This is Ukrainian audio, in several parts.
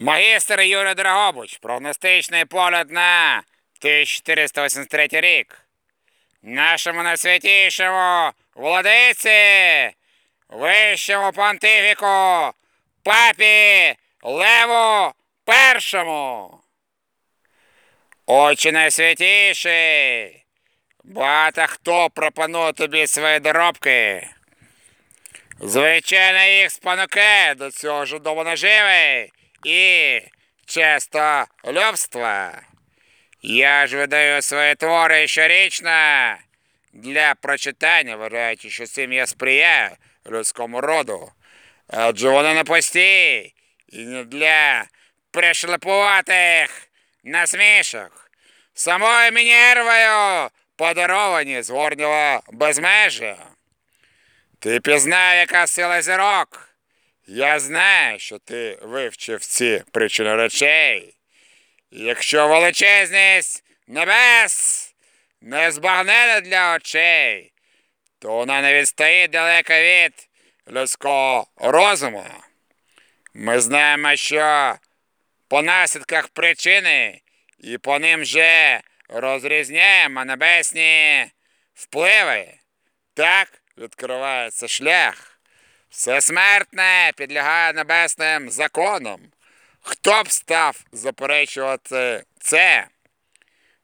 Магістр Юрій Драгобуч. Прогностичний погляд на 1483 рік. Нашому найсвятішому владиці, вищому понтифіку, папі Леву Першому. Очі найсвятіший. Багато хто пропонує тобі свої доробки. Звичайно, їх спонуке до цього жудово наживи і честолюбства. Я ж видаю свої твори щорічно для прочитання, вважаючи, що цим я сприяю людському роду. Адже вони не пусті і не для пришлепуватих насмішок. Самою Мінервою подаровані з горнього безмежя. Ти пізнав, яка сила зірок. Я знаю, що ти вивчив ці причини речей. Якщо величезність небес не збагнена для очей, то вона не відстоїть далеко від людського розуму. Ми знаємо, що по наслідках причини і по ним же розрізняємо небесні впливи. Так відкривається шлях. Все смертне підлягає небесним законам. Хто б став заперечувати це?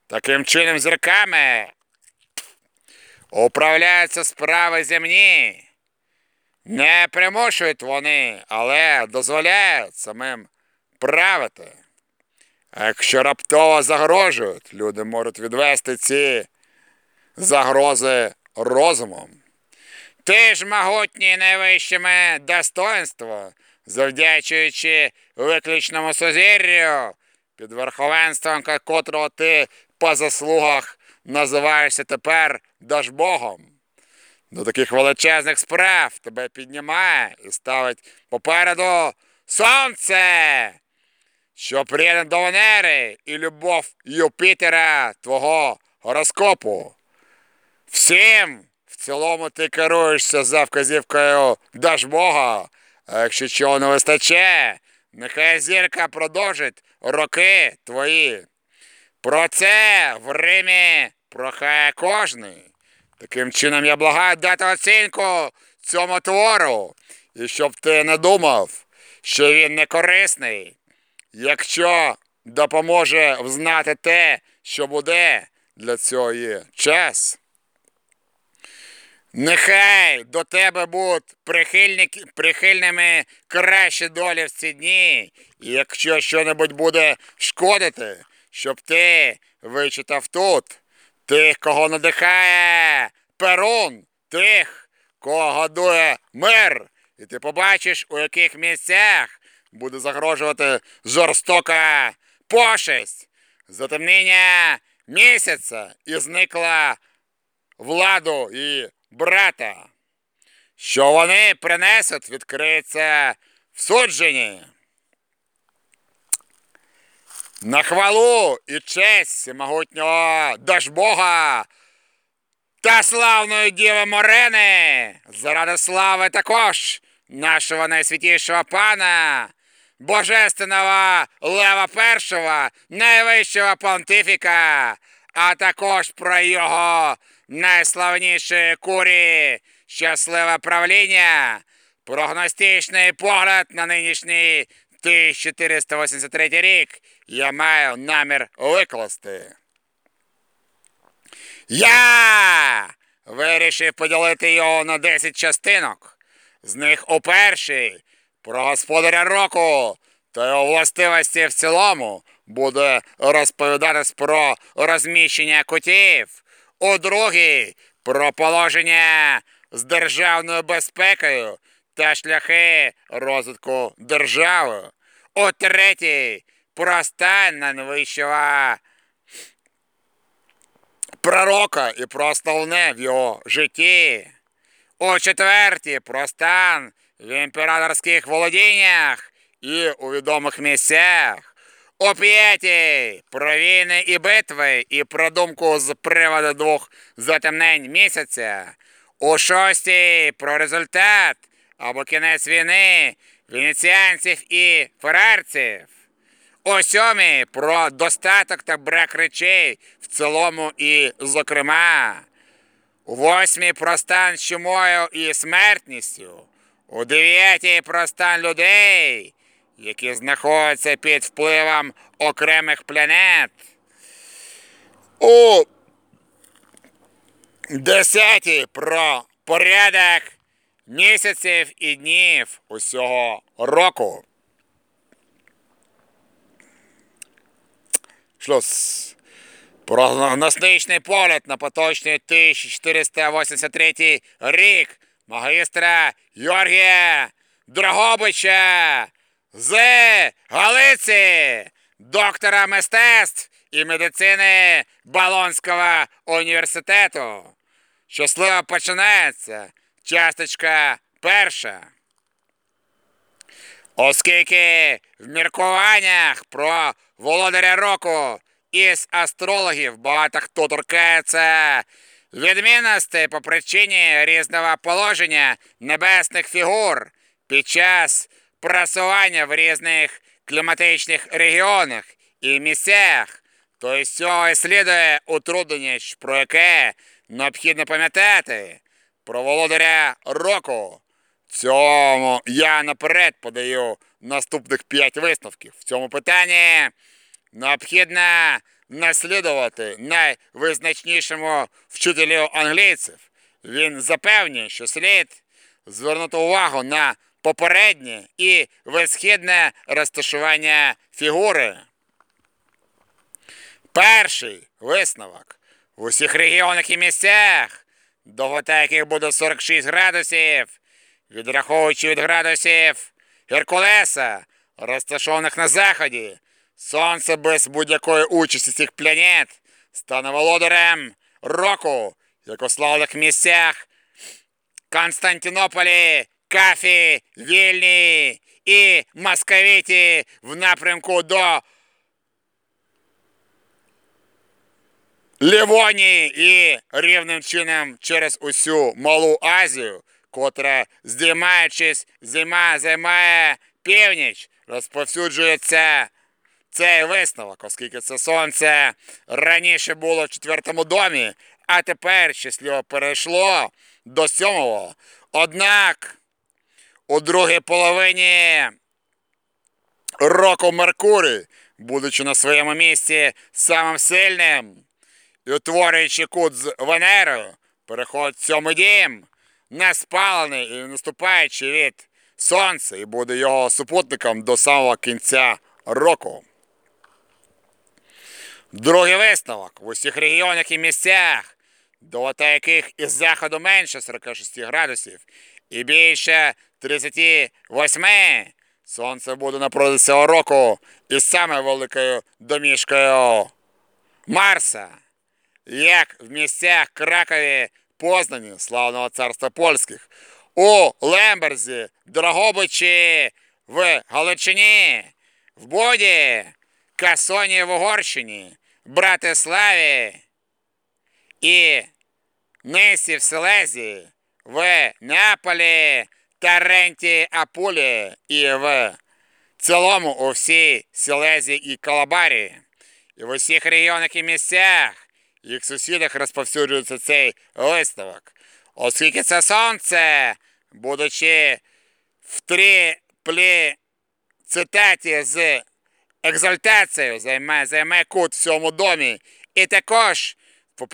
Таким чином зірками управляються справи земні. Не примушують вони, але дозволяють самим правити. Якщо раптово загрожують, люди можуть відвести ці загрози розумом. Ти ж могутній найвищими достоинства, завдячуючи виключному сузір'ю, під верховенством котрого ти по заслугах називаєшся тепер Дажбогом. До таких величезних справ тебе піднімає і ставить попереду сонце, що приєднане до Венери і любов Юпітера твого гороскопу. Всім цілому ти керуєшся за вказівкою Дажбога, а якщо чого не вистачає, нехай зірка продовжить роки твої. Про це в Римі прохає кожний. Таким чином я благаю дати оцінку цьому твору, і щоб ти не думав, що він не корисний, якщо допоможе взнати те, що буде для цього є час. Нехай до тебе будуть прихильники, прихильними кращі долі в ці дні, і якщо що-небудь буде шкодити, щоб ти вичитав тут тих, кого надихає перун, тих, кого годує мир, і ти побачиш, у яких місцях буде загрожувати жорстока пошесть, затемніння місяця і зникла владу і брата. Що вони принесуть, відкриється в судженні. На хвалу і честь всемогутнього Дажбога та славної Діви Морени, заради слави також нашого найсвятішого пана, божественного Лева Першого, найвищого понтифіка, а також про його найславнішої курі, щасливе правління, прогностичний погляд на нинішній 1483 рік я маю намір викласти. Я вирішив поділити його на 10 частинок. З них у першій про господаря року та його властивості в цілому буде розповідатись про розміщення кутів. У другій про положення з державною безпекою та шляхи розвитку держави. У третій про стан найвищого пророка і про основне в його житті. У четвертій про стан в імператорських володіннях і у відомих місцях. У п'ятій про війни і битви і про думку з приводу двох затемнень місяця. У шостій про результат або кінець війни венеціанців і ферарців. У сьомій про достаток та брак речей в цілому і зокрема. У восьмій про стан чумою і смертністю. У дев'ятій про стан людей, які знаходяться під впливом окремих планет. У десятій про порядок місяців і днів усього року. Шлюз. Прогностичний погляд на поточний 1483 рік магістра Георгія Дрогобича з Галиці, доктора мистецтв і медицини Болонського університету. Щасливо починається часточка перша. Оскільки в міркуваннях про володаря року із астрологів багато хто торкається відмінностей по причині різного положення небесних фігур під час просування в різних кліматичних регіонах і місцях, то із цього слідує утруднення, про яке необхідно пам'ятати про володаря року. Цьому я наперед подаю наступних п'ять висновків. В цьому питанні необхідно наслідувати найвизначнішому вчителю англійців. Він запевнює, що слід звернути увагу на попереднє і висхідне розташування фігури. Перший висновок в усіх регіонах і місцях, довгота яких буде 46 градусів, відраховуючи від градусів Геркулеса, розташованих на заході, сонце без будь-якої участі цих планет стане володарем року, як у славних місцях Константинополі, Кафі, Вільні і Московіті в напрямку до Лівонії і рівним чином через усю Малу Азію, котра, здіймаючись, зима займає північ, розповсюджується цей висновок, оскільки це сонце раніше було в четвертому домі, а тепер щасливо перейшло до сьомого. Однак у другій половині року Меркурій, будучи на своєму місці самим сильним і утворюючи кут з Венерою, переходить в сьомий дім, неспалений і наступаючи від сонця, і буде його супутником до самого кінця року. Другий висновок в усіх регіонах і місцях, довота яких із заходу менше 46 градусів і більше 38, сонце буде напроти цього року із саме великою домішкою. Марса, як в місцях Кракові, Познані, славного царства польських, у Лемберзі, Дрогобичі, в Галичині, в Боді, Касоні в Угорщині, Братиславі і Нисі в Селезі, в Неаполі, Таренті, Апулі і в цілому у всій Селезі і Калабарі. І в усіх регіонах і місцях їх сусідах розповсюджується цей висновок. Оскільки це сонце, будучи в триплі цитаті з екзальтацією, займе, займе кут в цьому домі, і також в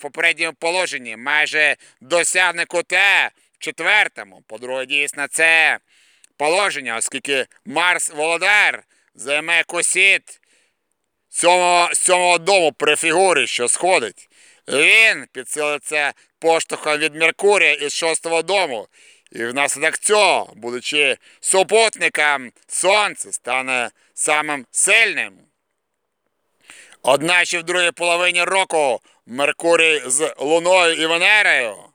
попередньому положенні майже досягне кута четвертому. По-друге, дійсно, це положення, оскільки Марс Володар займе косіт сьомого, сьомого дому при фігурі, що сходить. Він підсилиться поштовхом від Меркурія із шостого дому. І внаслідок цього, будучи супутником Сонця, стане самим сильним. Одначе в другій половині року Меркурій з Луною і Венерою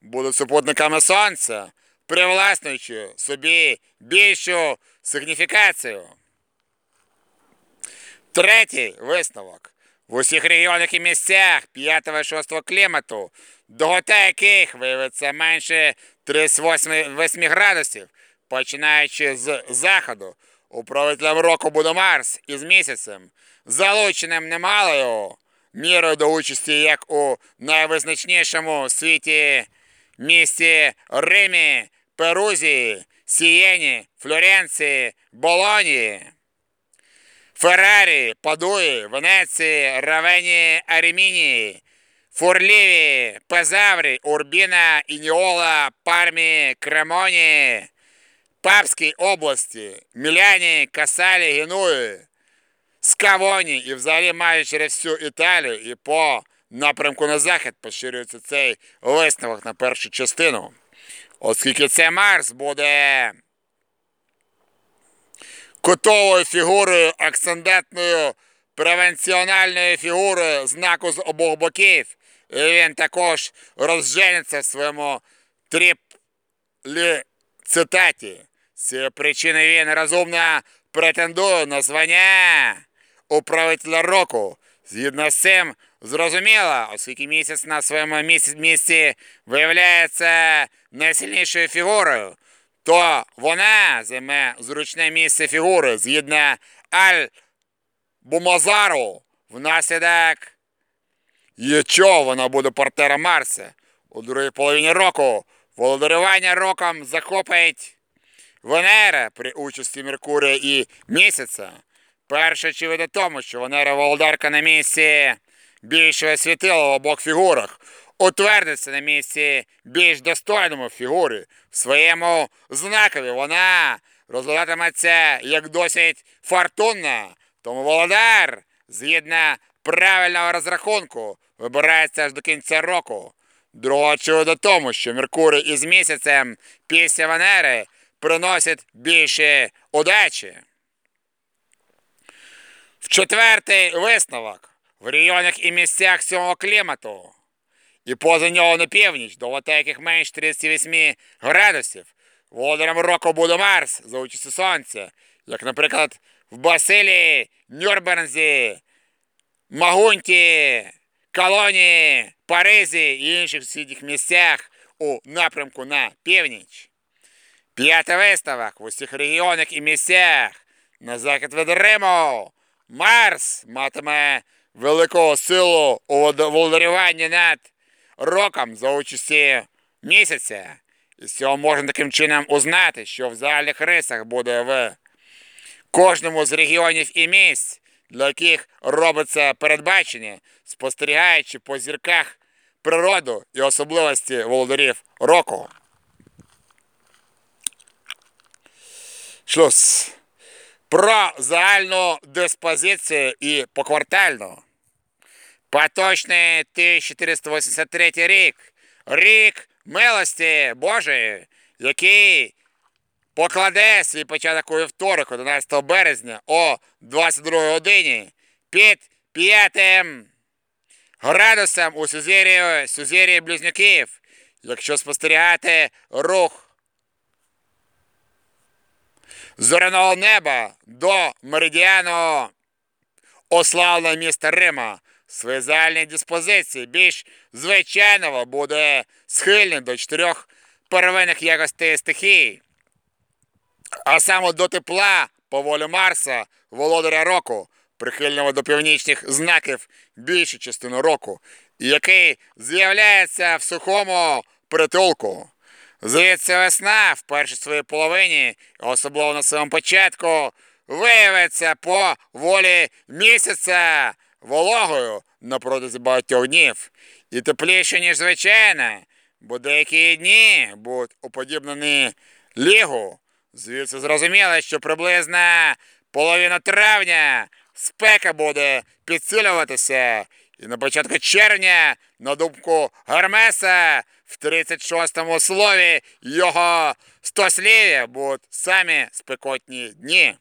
будуть супутниками Сонця, привласнюючи собі більшу сигніфікацію. Третій висновок. В усіх регіонах і місцях 5-6 клімату, довгота яких виявиться менше 38 градусів, починаючи з заходу, Управителем року буде Марс із місяцем, залученим немалою мірою до участі як у найвизначнішому світі місті Римі, Перузі, Сієні, Флоренції, Болонії. Феррарі, Падуї, Венеції, Равені, Аріміні, Фурліві, Пезаврі, Урбіна, Ініола, Пармі, Кремоні, Папській області, Міляні, Касалі, Генуї, Скавоні і взагалі майже через всю Італію і по напрямку на захід поширюється цей висновок на першу частину. Оскільки це Марс буде кутовою фігурою, акцендентною превенціональною фігурою знаку з обох боків. І він також розженеться в своєму тріплі цитаті. З причини він розумно претендує на звання управителя року. Згідно з цим, зрозуміло, оскільки місяць на своєму місці, виявляється найсильнішою фігурою, то вона займе зручне місце фігури згідно Аль Бумазару внаслідок чого вона буде портером Марса. У другій половині року володарювання роком захопить Венера при участі Меркурія і місяця. Перше очевидно тому, що Венера володарка на місці більшого світила в обох фігурах, утвердиться на місці більш достойному фігурі. В своєму знакові вона розглядатиметься як досить фортунна, тому володар, згідно правильного розрахунку, вибирається аж до кінця року. Другого очевидно тому, що Меркурій із місяцем після Венери приносить більше удачі. Четвертий висновок в регіонах і місцях цього клімату і поза нього на північ, до яких менш 38 градусів. Володарем року буде Марс за участю сонця, як, наприклад, в Басилії, Нюрнберзі, Магунті, Колонії, Паризі і інших сусідніх місцях у напрямку на північ. П'ятий виставок в усіх регіонах і місцях на захід від Риму. Марс матиме велику силу у володарюванні над роком за участі місяця. І з цього можна таким чином узнати, що в загальних рисах буде в кожному з регіонів і місць, для яких робиться передбачення, спостерігаючи по зірках природу і особливості володарів року. Шлюз. Про загальну диспозицію і поквартальну. Поточний 1483 рік. Рік милості Божої, який покладе свій початок у вівторок, 11 березня о 22 годині під п'ятим градусом у Сузір'ї Близнюків, якщо спостерігати рух зоряного неба до меридіану. Ославленого міста Рима. Своїй загальній диспозиції. Більш звичайного буде схильний до чотирьох первинних якостей стихій, а саме до тепла по волі Марса, володаря року, прихильного до північних знаків більшу частину року, який з'являється в сухому притулку. Звідси весна в першій своїй половині, особливо на своєму початку, виявиться по волі місяця вологою на протязі багатьох днів і тепліше, ніж звичайно, бо деякі дні будуть уподібнені лігу. Звідси зрозуміло, що приблизно половина травня спека буде підсилюватися, і на початку червня, на думку Гермеса, в 36-му слові його стослів'я будуть самі спекотні дні.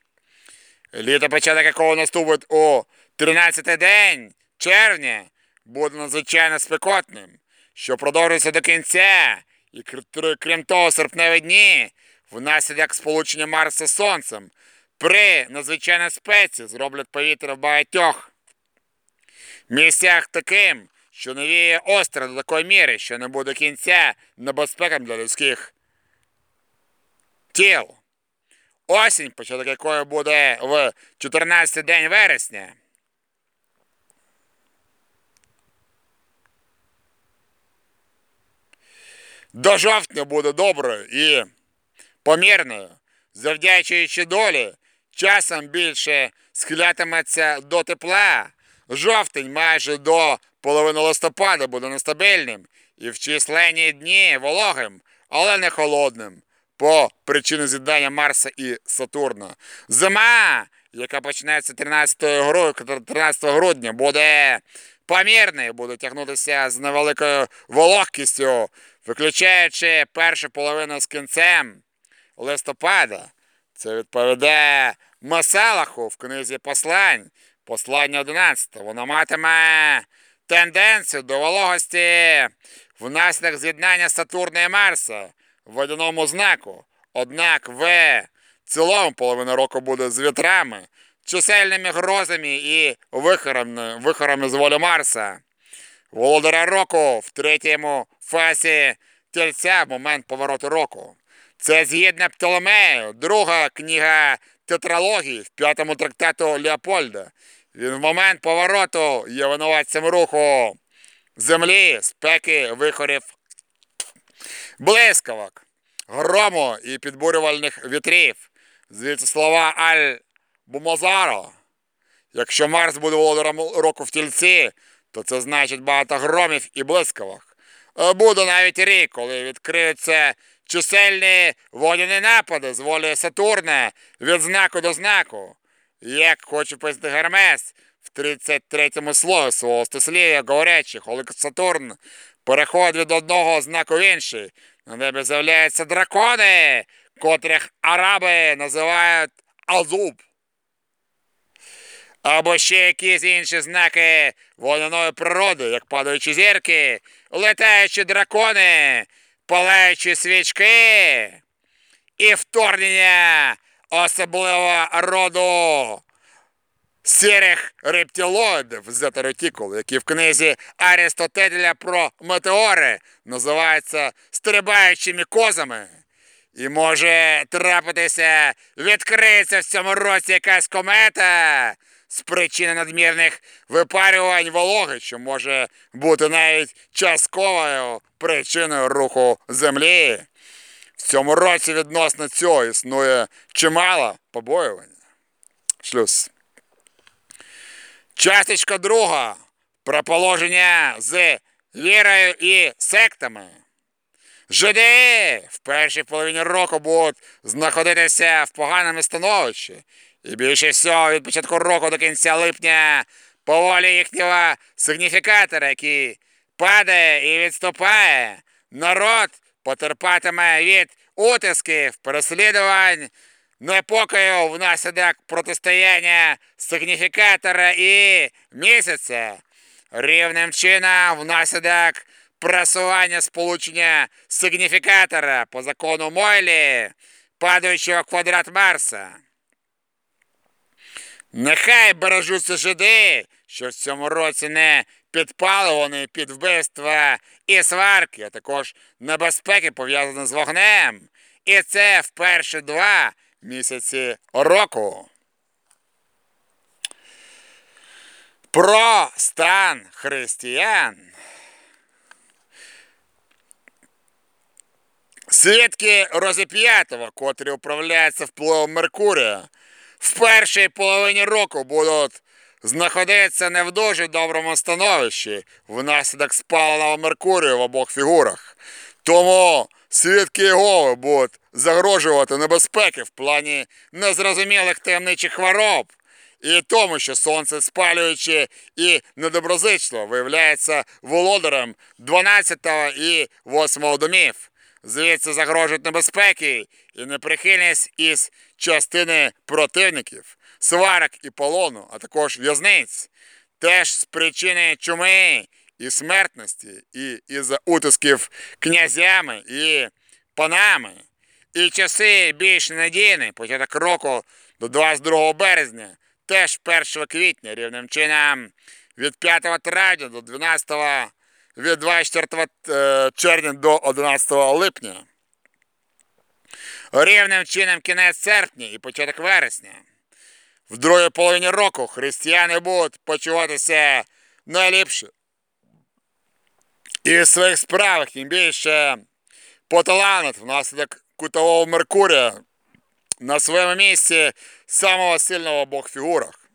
Літо початок якого наступить у 13-й день червня буде надзвичайно спекотним, що продовжується до кінця, і крім того, серпневі дні, внаслідок сполучення Марса з Сонцем, при надзвичайній спеці зроблять повітря в багатьох місцях таким, що не віє остро до такої міри, що не буде кінця небезпекам для людських тіл. осінь, початок якої буде в 14 день вересня. До жовтня буде доброю і помірною, завдячуючи долі, часом більше схилятиметься до тепла. Жовтень майже до половини листопада буде нестабільним і в численні дні вологим, але не холодним. По причині з'єднання Марса і Сатурна. Зима, яка почнеться 13 грудня, 13 грудня, буде помірною, буде тягнутися з невеликою вологкістю, виключаючи першу половину з кінцем листопада. Це відповідає Масалаху в книзі послань, послання 11. Воно матиме тенденцію до вологості внаслідок з'єднання Сатурна і Марса в водяному знаку. Однак в цілому половина року буде з вітрами, чисельними грозами і вихорами, вихорами з волі Марса. Володаря року в третьому фазі тельця в момент повороту року. Це згідно Птоломею, друга книга тетралогії в п'ятому трактату Леопольда. Він в момент повороту є винуватцем руху землі, спеки, вихорів, блискавок, грому і підбурювальних вітрів. Звідси слова Аль-Бумазаро. Якщо Марс буде володарем року в тільці, то це значить багато громів і блискавок. Буде навіть рік, коли відкриються чисельні водяні напади з волі Сатурна від знаку до знаку. Як хоче пояснити Гермес в 33-му слові свого стислів'я, говорячи, коли Сатурн переходить від одного знаку в інший, на небі з'являються дракони, котрих араби називають Азуб. Або ще якісь інші знаки водяної природи, як падаючі зірки, летаючі дракони, палаючі свічки і вторгнення особливого роду сірих рептилоїдів з ретикул, які в книзі Аристотеля про метеори називаються стрибаючими козами. І може трапитися, відкриється в цьому році якась комета з причини надмірних випарювань вологи, що може бути навіть частковою причиною руху Землі. В цьому році відносно цього існує чимало побоювання. Шлюз. Часточка друга про положення з вірою і сектами. Жиди в першій половині року будуть знаходитися в поганому становищі. І більше всього від початку року до кінця липня поволі їхнього сигніфікатора, який падає і відступає, народ потерпатиме від утисків, переслідувань, непокою внаслідок протистояння сигніфікатора і місяця, рівним чином внаслідок просування сполучення сигніфікатора по закону Мойлі, падаючого квадрат Марса. Нехай бережуться жиди, що в цьому році не підпалювані під вбивства і сварки, а також небезпеки пов'язані з вогнем. І це в перші два місяці року. Про стан християн. Свідки розіп'ятого, котрі управляються впливом Меркурія, в першій половині року будуть знаходитися не в дуже доброму становищі внаслідок спаленого Меркурію в обох фігурах. Тому свідки Єгови будуть загрожувати небезпеки в плані незрозумілих таємничих хвороб. І тому, що сонце спалюючи і недоброзичливо виявляється володарем 12 і 8 домів. Звідси загрожують небезпеки і неприхильність із частини противників, сварок і полону, а також в'язниць, теж з причини чуми і смертності, і із-за утисків князями і панами. І часи більш надійні, початок року до 22 березня, теж 1 квітня, рівним чином від 5 травня до 12 від 24 червня до 11 липня. рівним чином кінець серпня і початок вересня. В другій половині року християни будуть почуватися найліпше. І в своїх справах тим більше поталанить внаслідок кутового Меркурія на своєму місці самого сильного обох фігурах.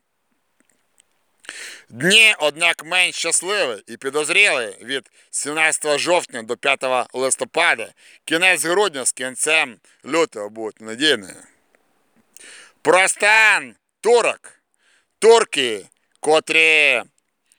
Дні, однак, менш щасливі і підозріли від 17 жовтня до 5 листопада, кінець грудня з кінцем лютого будуть надійні. Про стан турок. Турки, котрі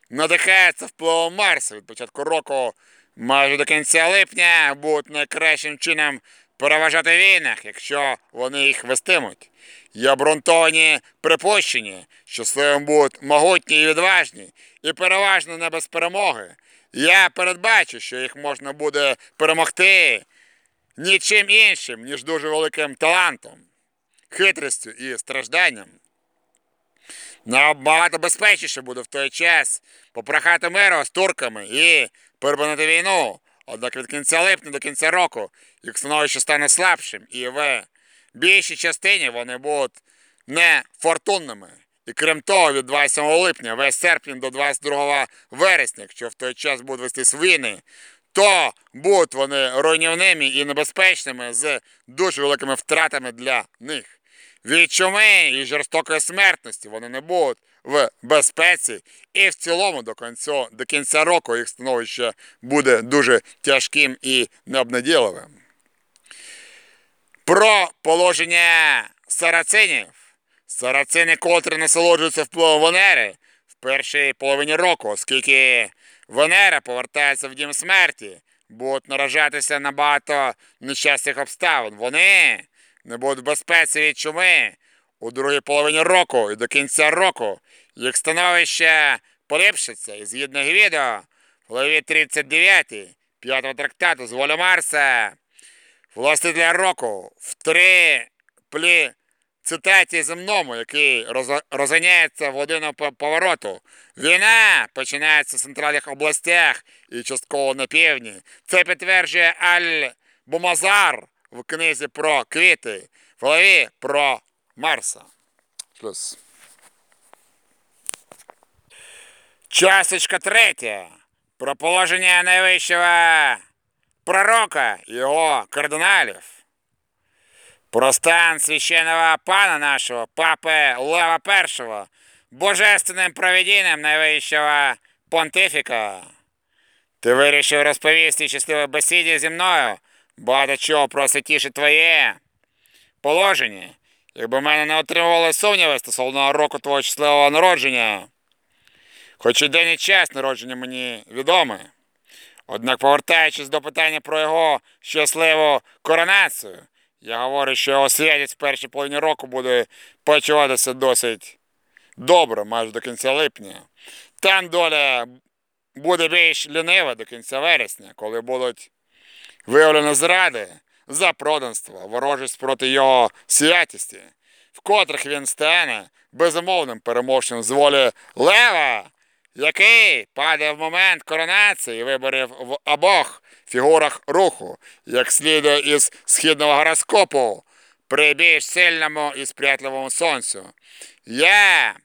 надихаються впливом Марса від початку року майже до кінця липня, будуть найкращим чином переважати в війнах, якщо вони їх вестимуть. Є обґрунтовані припущення, що сливом будуть могутні і відважні, і переважно не без перемоги. Я передбачу, що їх можна буде перемогти нічим іншим, ніж дуже великим талантом, хитрістю і стражданням. Набагато безпечніше буде в той час попрохати миру з турками і припинити війну. Однак від кінця липня до кінця року їх становище стане слабшим, і в більшій частині вони будуть нефортунними. І крім того, від 27 липня, весь серпень до 22 вересня, якщо в той час будуть вестись війни, то будуть вони руйнівними і небезпечними з дуже великими втратами для них. Від чуми і жорстокої смертності вони не будуть в безпеці, і в цілому до кінця, до кінця року їх становище буде дуже тяжким і необнадійливим. Про положення сарацинів. Сарацини, котрі насолоджуються впливом Венери в першій половині року, оскільки Венера повертається в дім смерті, будуть наражатися на багато нещасних обставин. Вони не будуть безпеці від чуми у другій половині року і до кінця року їх становище поліпшиться і згідно відео в главі 39 п'ятого трактату з волі Марса властителя року в три плі цитаті земному, який розганяється в годину повороту. Війна починається в центральних областях і частково на півдні. Це підтверджує Аль-Бумазар в книзі про квіти, в голові про Марса. Плюс. Часочка третя. Про положення найвищого пророка і його кардиналів. Про стан священного пана нашого, папи Лева I, божественним проведінням найвищого понтифіка. Ти вирішив розповісти щасливій бесіді зі мною багато чого про святіше твоє положення, якби мене не отримували сумніви стосовно року твого щасливого народження. Хоч і день і час народження мені відомі. Однак, повертаючись до питання про його щасливу коронацію, я говорю, що його святість в першій половині року буде почуватися досить добре, майже до кінця липня. Там доля буде більш лінива до кінця вересня, коли будуть виявлені зради, запроданство, ворожість проти його святісті, в котрих він стане безумовним переможцем з волі Лева який падає в момент коронації виборів в обох фігурах руху, як слідує із східного гороскопу при більш сильному і сприятливому сонцю. Я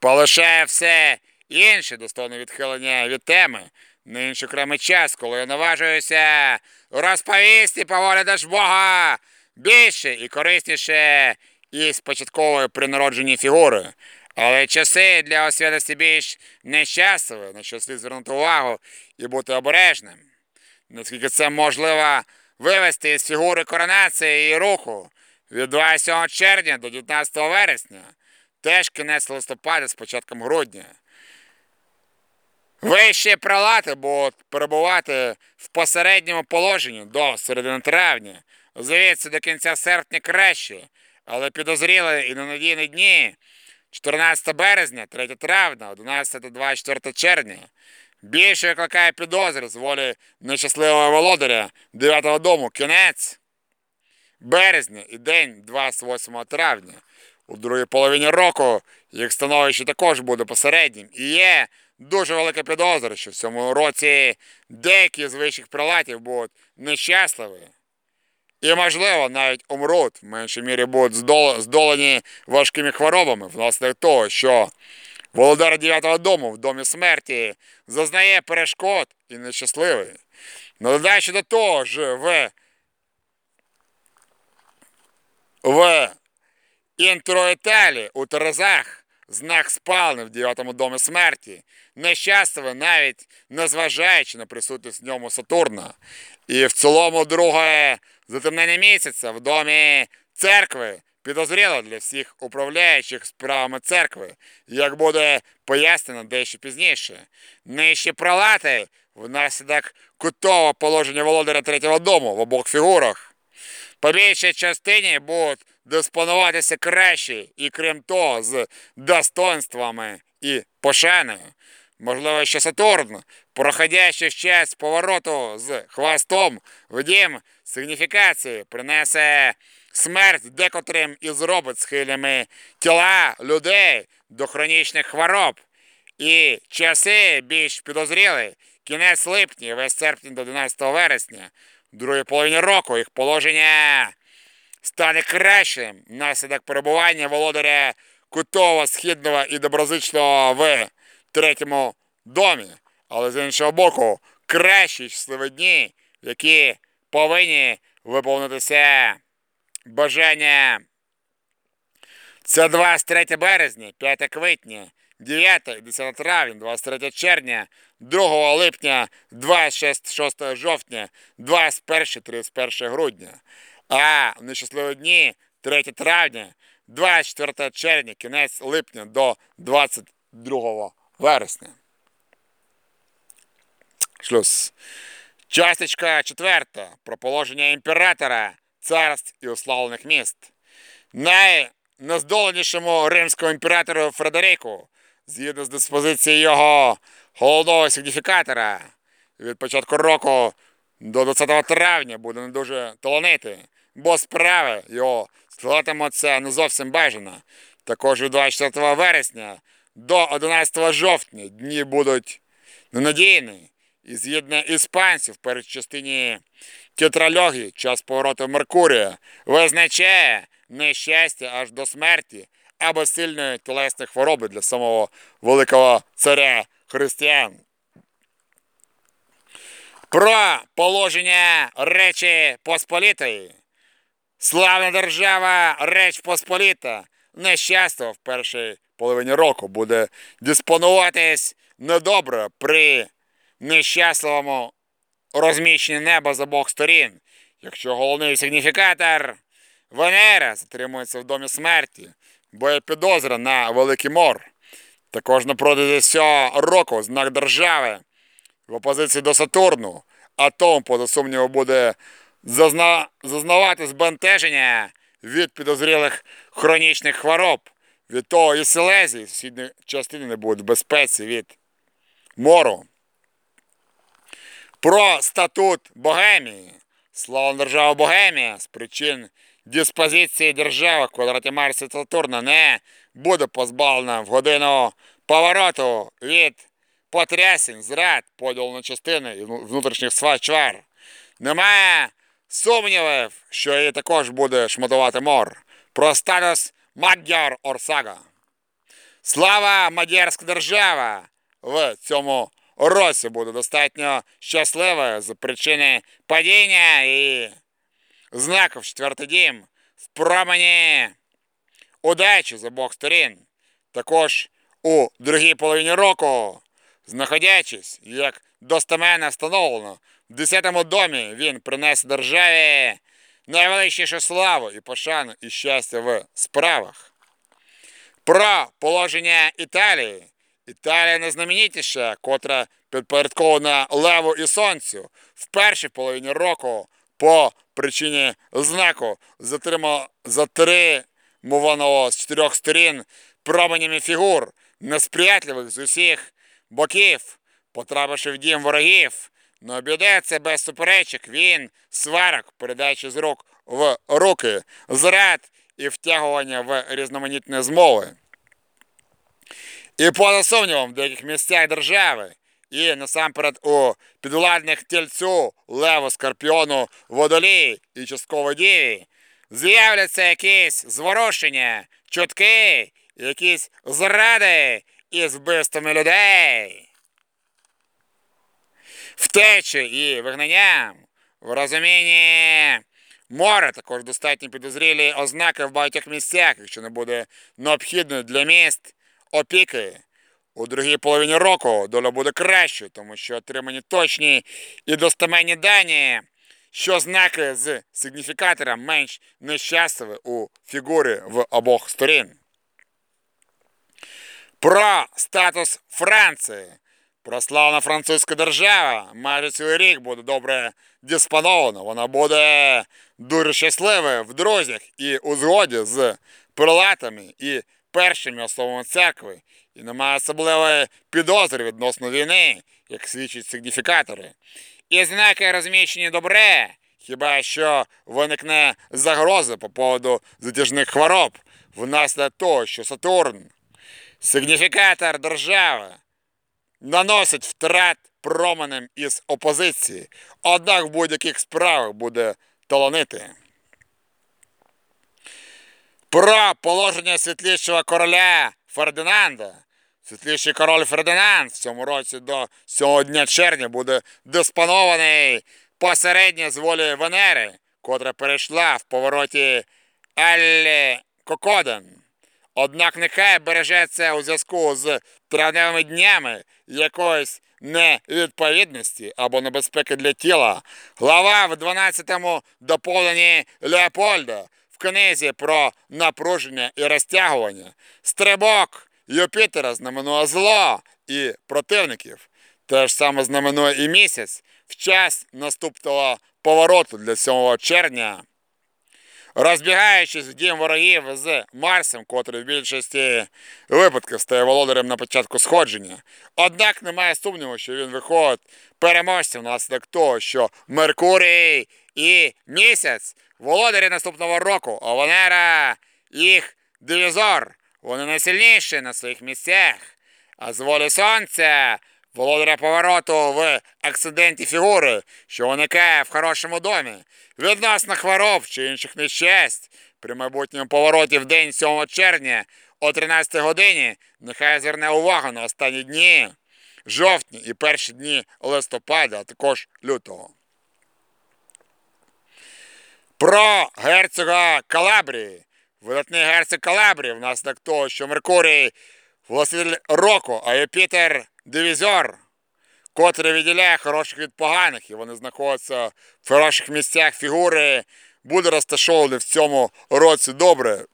полишаю все інше достойне відхилення від теми на інший окремий час, коли я наважуюся розповісти по волі Бога більше і корисніше із початкової принароджені фігури. Але часи для освятості більш нещасливі, на що слід звернути увагу і бути обережним. Наскільки це можливо вивести із фігури коронації і руху від 27 червня до 19 вересня, теж кінець листопада з початком грудня. Вищі прилати будуть перебувати в посередньому положенні до середини травня, звідси до кінця серпня краще, але підозріли і ненадійні дні. 14 березня, 3 травня, 11 та 24 червня. Більше викликає підозри з волі нещасливого володаря 9 дому. Кінець березня і день 28 травня. У другій половині року їх становище також буде посереднім. І є дуже велика підозра, що в цьому році деякі з вищих прилатів будуть нещасливі і, можливо, навіть умруть, в меншій мірі будуть здолані важкими хворобами, внаслідок того, що володар дев'ятого дому в домі смерті зазнає перешкод і нещасливий. Надаючи до того ж в в інтроеталі у Терезах знак спални в дев'ятому домі смерті, нещасливий навіть незважаючи на присутність в ньому Сатурна. І в цілому друге затемнення місяця в домі церкви підозріло для всіх управляючих справами церкви, як буде пояснено дещо пізніше. Нижчі пролати внаслідок кутового положення володаря третього дому в обох фігурах. По більшій частині будуть диспонуватися краще і крім того, з достоинствами і пошаною. Можливо, що Сатурн, проходящий час повороту з хвостом в дім сигніфікації, принесе смерть декотрим і зробить схилями тіла людей до хронічних хвороб. І часи більш підозріли, кінець липня, весь серпня до 12 вересня, в другій половині року їх положення стане кращим наслідок перебування володаря кутового, східного і доброзичного в третьому домі, але з іншого боку, кращі щасливі дні, які повинні виповнитися бажання. Це 23 березня, 5 квітня, 9 і 10 травня, 23 червня, 2 липня, 26 жовтня, 21 31 грудня. А нещасливі дні 3 травня, 24 червня, кінець липня до 22 вересня. Шлюз. Часточка четверта. Про положення імператора, царств і уславлених міст. Найназдоленішому римському імператору Фредерику, згідно з диспозицією його головного сигніфікатора, від початку року до 20 травня буде не дуже таланити, бо справи його складатимуться не зовсім бажано. Також від 24 вересня до 11 жовтня дні будуть ненадійні. І згідно іспанців першій частині тетралогії час повороту Меркурія визначає нещастя аж до смерті або сильної тілесної хвороби для самого великого царя християн. Про положення Речі Посполітої. Славна держава Реч Посполіта. Нещастя в першій половині року буде диспонуватись недобре при нещасливому розміщенні неба з обох сторін, якщо головний сигніфікатор Венера затримується в домі смерті, бо є підозра на Великий Мор. Також на протязі цього року знак держави в опозиції до Сатурну, атом, поза сумніву, буде зазна... зазнавати збентеження від підозрілих хронічних хвороб, від того і Силезії, сусідні частини не будуть в безпеці від мору. Про статут Богемії. Слово держава Богемія з причин диспозиції держави в квадраті Марса Сатурна не буде позбавлена в годину повороту від потрясень, зрад, поділу на частини і внутрішніх свачвар. Немає сумнівів, що її також буде шматувати мор. Про статус Мадяр Орсага. Слава Мадярська держава в цьому році буде достатньо щасливою з причини падіння і знаків четвертий дім в промені удачі з обох сторін. Також у другій половині року, знаходячись, як достеменно встановлено, в 10-му домі він принесе державі найвеличнішу славу і пошану і щастя в справах. Про положення Італії. Італія найзнаменітіша, котра підпорядкована Леву і Сонцю в першій половині року по причині знаку затримуваного з чотирьох сторін променями фігур, несприятливих з усіх боків, потрапивши в дім ворогів, не обійдеться без суперечок він, сварок, передачі з рук в руки, зрад і втягування в різноманітні змови. І поза сумнівом в деяких місцях держави і насамперед у підвладних тільцю, леву, скорпіону, водолії і частково діві, з'являться якісь зворушення, чутки, якісь зради із вбивствами людей. Втечі і вигнанням в розумінні море також достатньо підозрілі ознаки в багатьох місцях, якщо не буде необхідною для міст опіки. У другій половині року доля буде кращою, тому що отримані точні і достеменні дані, що знаки з сигніфікатором менш нещасливі у фігурі в обох сторін. Про статус Франції. Прославна французька держава майже цілий рік буде добре диспонована. Вона буде дуже щаслива в друзях і у згоді з прилатами і першими особами церкви, і немає особливої підозри відносно війни, як свідчать сигніфікатори. І знаки розміщені добре, хіба що виникне загроза по поводу затяжних хвороб внаслідок того, що Сатурн, сигніфікатор держави, наносить втрат променем із опозиції, однак в будь-яких справах буде таланити. Про положення світлішого короля Фердинанда. Світліший король Фердинанд в цьому році до цього дня червня буде диспонований посередньо з волі Венери, котра перейшла в повороті Аллі Кокоден. Однак нехай бережеться у зв'язку з травневими днями якоїсь невідповідності або небезпеки для тіла. Глава в 12-му доповненні Леопольда в книзі про напруження і розтягування. Стрибок Юпітера знаменує зло і противників. Те ж саме знаменує і місяць в час наступного повороту для 7 червня. Розбігаючись в дім ворогів з Марсом, котрий в більшості випадків стає володарем на початку сходження. Однак немає сумніву, що він виходить переможцем внаслідок того, що Меркурій і місяць володарі наступного року, а Венера їх дивізор. Вони найсильніші на своїх місцях. А з волі сонця володаря повороту в акциденті фігури, що виникає в хорошому домі, відносно хвороб чи інших нещасть, при майбутньому повороті в день 7 червня о 13 годині нехай зверне увагу на останні дні, жовтні і перші дні листопада, а також лютого. Про герцога Калабрії. Видатний герцог Калабрії внаслідок того, що Меркурій властитель року, а Юпітер дивізор, котрий виділяє хороших від поганих, і вони знаходяться в хороших місцях. Фігури, буде розташований в цьому році добре.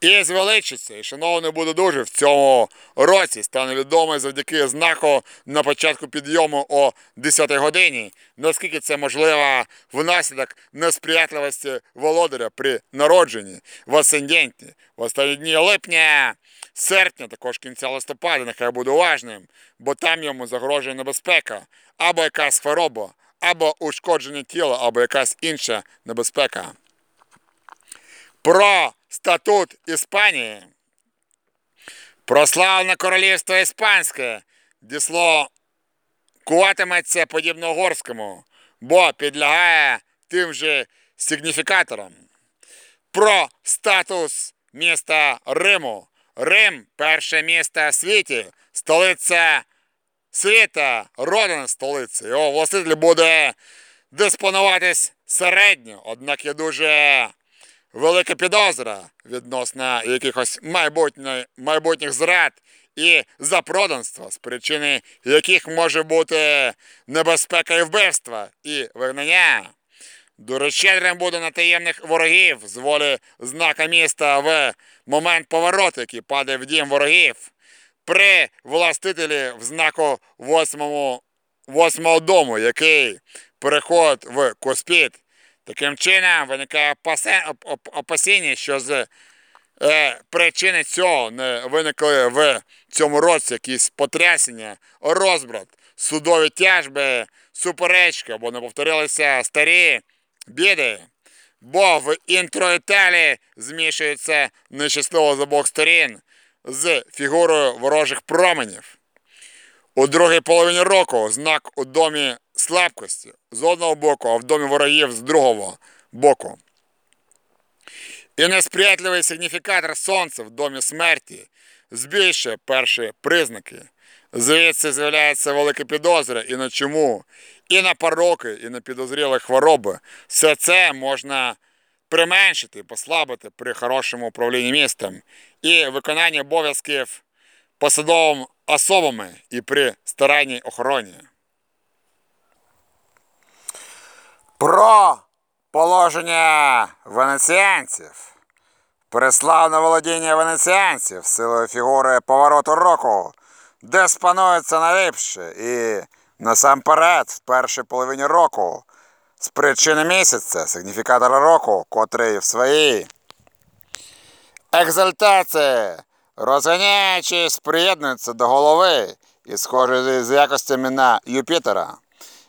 І звеличиться, і шановний буде дуже в цьому році, стане відомий завдяки знаку на початку підйому о 10 годині, наскільки це можливо внаслідок несприятливості володаря при народженні? В асценденті, в останні дні липня, серпня, також кінця листопада, нехай буде уважним, бо там йому загрожує небезпека, або якась хвороба, або ушкодження тіла, або якась інша небезпека. Про статут Іспанії. Прославлене королівство Іспанське дислокуватиметься подібно горському, бо підлягає тим же сигніфікаторам. Про статус міста Риму. Рим перше місто в світі, столиця світа, родина столиці. Його властитель буде диспонуватись середньо, однак є дуже велика підозра відносно якихось майбутніх, майбутніх зрад і запроданства, з причини яких може бути небезпека і вбивства і вигнання. Дуже щедрим буде на таємних ворогів з волі знака міста в момент повороту, який падає в дім ворогів. При властителі в знаку восьмому, восьмого дому, який переходить в Коспіт. Таким чином виникає опасіння, що з е, причини цього не виникли в цьому році якісь потрясення, розбрат, судові тяжби, суперечки, або не повторилися старі біди. Бо в інтроіталі змішується нещасливо з обох сторін з фігурою ворожих променів. У другій половині року знак у домі слабкості з одного боку, а в домі ворогів з другого боку. І несприятливий сигніфікатор сонця в домі смерті збільшує перші признаки. Звідси з'являється велика підозра і на чому, і на пороки, і на підозрілі хвороби. Все це можна применшити, послабити при хорошому управлінні містом і виконанні обов'язків посадовими особами і при старанній охороні. Про положення венеціанців. Преславне володіння венеціанців силою фігури повороту року, де спанується найліпше і насамперед в першій половині року з причини місяця, сигніфікатора року, котрий в своїй екзальтації, розганяючись, приєднується до голови і схожий з якостями на Юпітера,